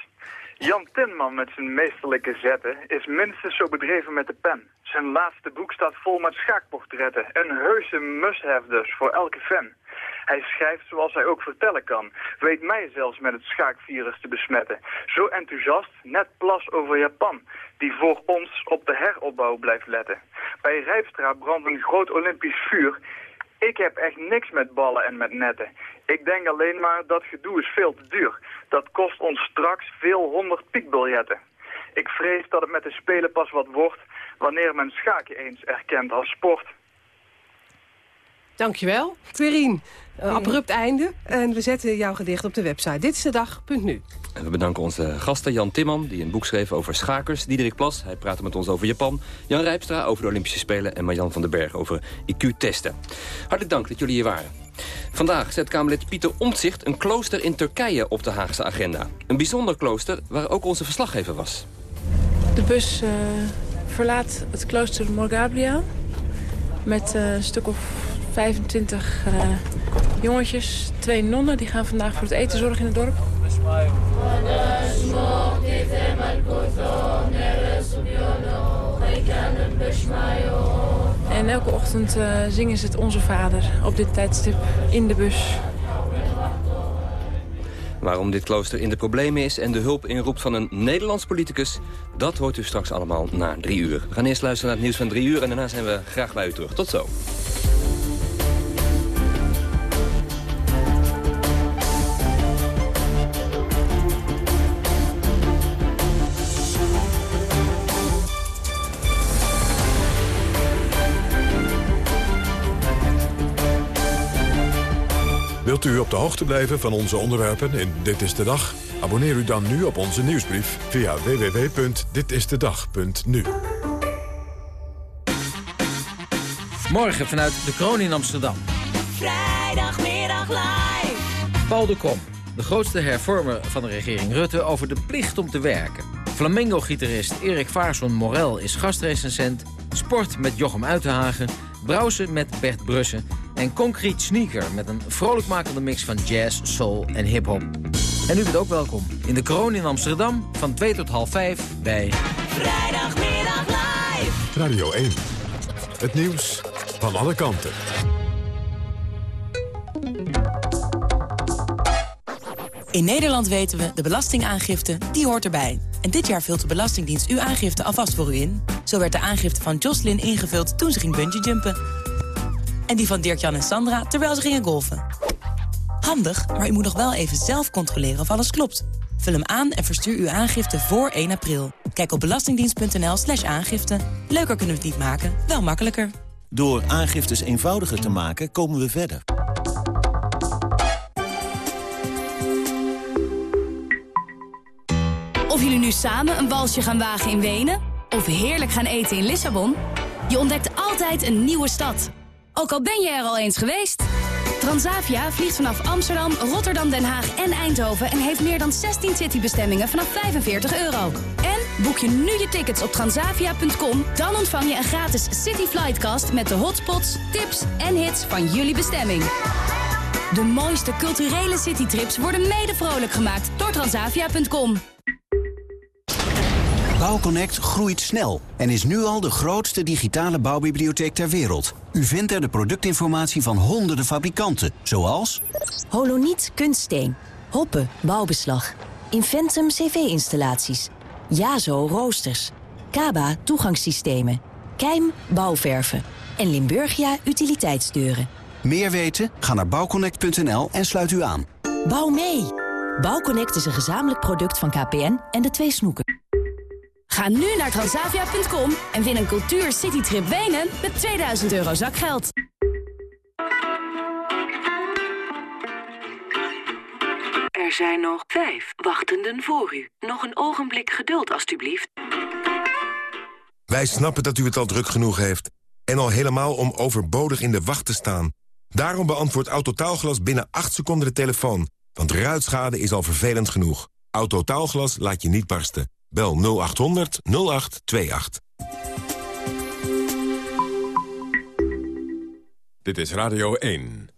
Speaker 33: Jan Tinman met zijn meesterlijke zetten is minstens zo bedreven met de pen. Zijn laatste boek staat vol met schaakportretten. Een heuse must-have dus voor elke fan. Hij schrijft zoals hij ook vertellen kan. Weet mij zelfs met het schaakvirus te besmetten. Zo enthousiast, net plas over Japan. Die voor ons op de heropbouw blijft letten. Bij Rijpstra brandt een groot olympisch vuur. Ik heb echt niks met ballen en met netten. Ik denk alleen maar dat gedoe is veel te duur. Dat kost ons straks veel honderd piekbiljetten. Ik vrees dat het met de Spelen pas wat wordt... wanneer men schaken eens erkent als sport.
Speaker 15: Dankjewel. Querien, een abrupt einde. En we zetten jouw gedicht op de website. Dit is de dag.nu.
Speaker 11: En we bedanken onze gasten Jan Timman, die een boek schreef over schakers. Diederik Plas, hij praatte met ons over Japan. Jan Rijpstra over de Olympische Spelen. En Marjan van den Berg over IQ-testen. Hartelijk dank dat jullie hier waren. Vandaag zet Kamerlid Pieter Omtzigt een klooster in Turkije op de Haagse agenda. Een bijzonder klooster waar ook onze verslaggever was.
Speaker 34: De bus eh, verlaat het klooster Morgabria met eh, een stuk of 25 eh, jongetjes. Twee nonnen, die gaan vandaag voor het eten zorgen in het dorp. En elke ochtend eh, zingen ze het Onze Vader op dit tijdstip in de bus.
Speaker 11: Waarom dit klooster in de problemen is en de hulp inroept van een Nederlands politicus... dat hoort u straks allemaal na drie uur. We gaan eerst luisteren naar het nieuws van drie uur... en daarna zijn we graag bij u terug. Tot zo.
Speaker 1: Wilt u op de hoogte blijven van onze onderwerpen in Dit is de Dag? Abonneer u dan nu op onze nieuwsbrief via www.ditistedag.nu.
Speaker 35: Morgen vanuit de Kroon in Amsterdam.
Speaker 36: Vrijdagmiddag live.
Speaker 35: Paul de Krom, de grootste hervormer van de regering Rutte... over de plicht om te werken. Flamengo-gitarist Erik Vaarson Morel is gastrecensent. Sport met Jochem Uitenhagen. Browsen met Bert Brussen. En Concrete Sneaker met een vrolijkmakende mix van jazz, soul en hip-hop. En u bent ook welkom in de Kroon in Amsterdam van 2 tot half 5 bij...
Speaker 36: Vrijdagmiddag live.
Speaker 1: Radio 1. Het nieuws van alle kanten.
Speaker 37: In Nederland weten we, de belastingaangifte, die hoort erbij. En dit jaar vult de Belastingdienst uw aangifte alvast voor u in. Zo werd de aangifte van Jocelyn ingevuld toen ze ging bungeejumpen. En die van Dirk-Jan en Sandra terwijl ze gingen golfen. Handig, maar u moet nog wel even zelf controleren of alles klopt. Vul hem aan en verstuur uw aangifte voor 1 april. Kijk op belastingdienst.nl slash aangifte. Leuker kunnen we het niet maken, wel makkelijker.
Speaker 38: Door aangiftes eenvoudiger te maken, komen we verder.
Speaker 39: Of jullie nu samen een balsje gaan wagen in Wenen... of heerlijk gaan eten in Lissabon... je ontdekt altijd een nieuwe stad. Ook al ben je er al eens geweest. Transavia vliegt vanaf Amsterdam, Rotterdam, Den Haag en Eindhoven... en heeft meer dan 16 citybestemmingen vanaf 45 euro. En boek je nu je tickets op transavia.com... dan ontvang je een gratis City Flightcast... met de hotspots, tips en hits van jullie bestemming. De mooiste culturele citytrips worden mede vrolijk gemaakt door transavia.com.
Speaker 40: Bouwconnect groeit snel en is nu al de grootste digitale bouwbibliotheek ter wereld. U vindt er de productinformatie van honderden fabrikanten, zoals...
Speaker 23: Holoniet Kunststeen. Hoppen Bouwbeslag. Inventum CV-installaties. Jazo Roosters. Kaba Toegangssystemen. Keim Bouwverven. En Limburgia Utiliteitsdeuren.
Speaker 40: Meer weten? Ga naar bouwconnect.nl en sluit u aan.
Speaker 23: Bouw mee! Bouwconnect is een gezamenlijk product van KPN en de twee snoeken. Ga nu naar transavia.com en win een cultuur citytrip Wenen met 2000 euro zakgeld.
Speaker 41: Er zijn nog vijf wachtenden voor u. Nog een ogenblik geduld, alstublieft.
Speaker 42: Wij snappen dat u het al druk genoeg heeft. En al helemaal om overbodig in de wacht te staan. Daarom beantwoordt Autotaalglas binnen 8 seconden de telefoon.
Speaker 9: Want ruitschade is al vervelend genoeg. Autotaalglas laat je niet barsten. Bel 0800 0828.
Speaker 1: Dit is Radio 1.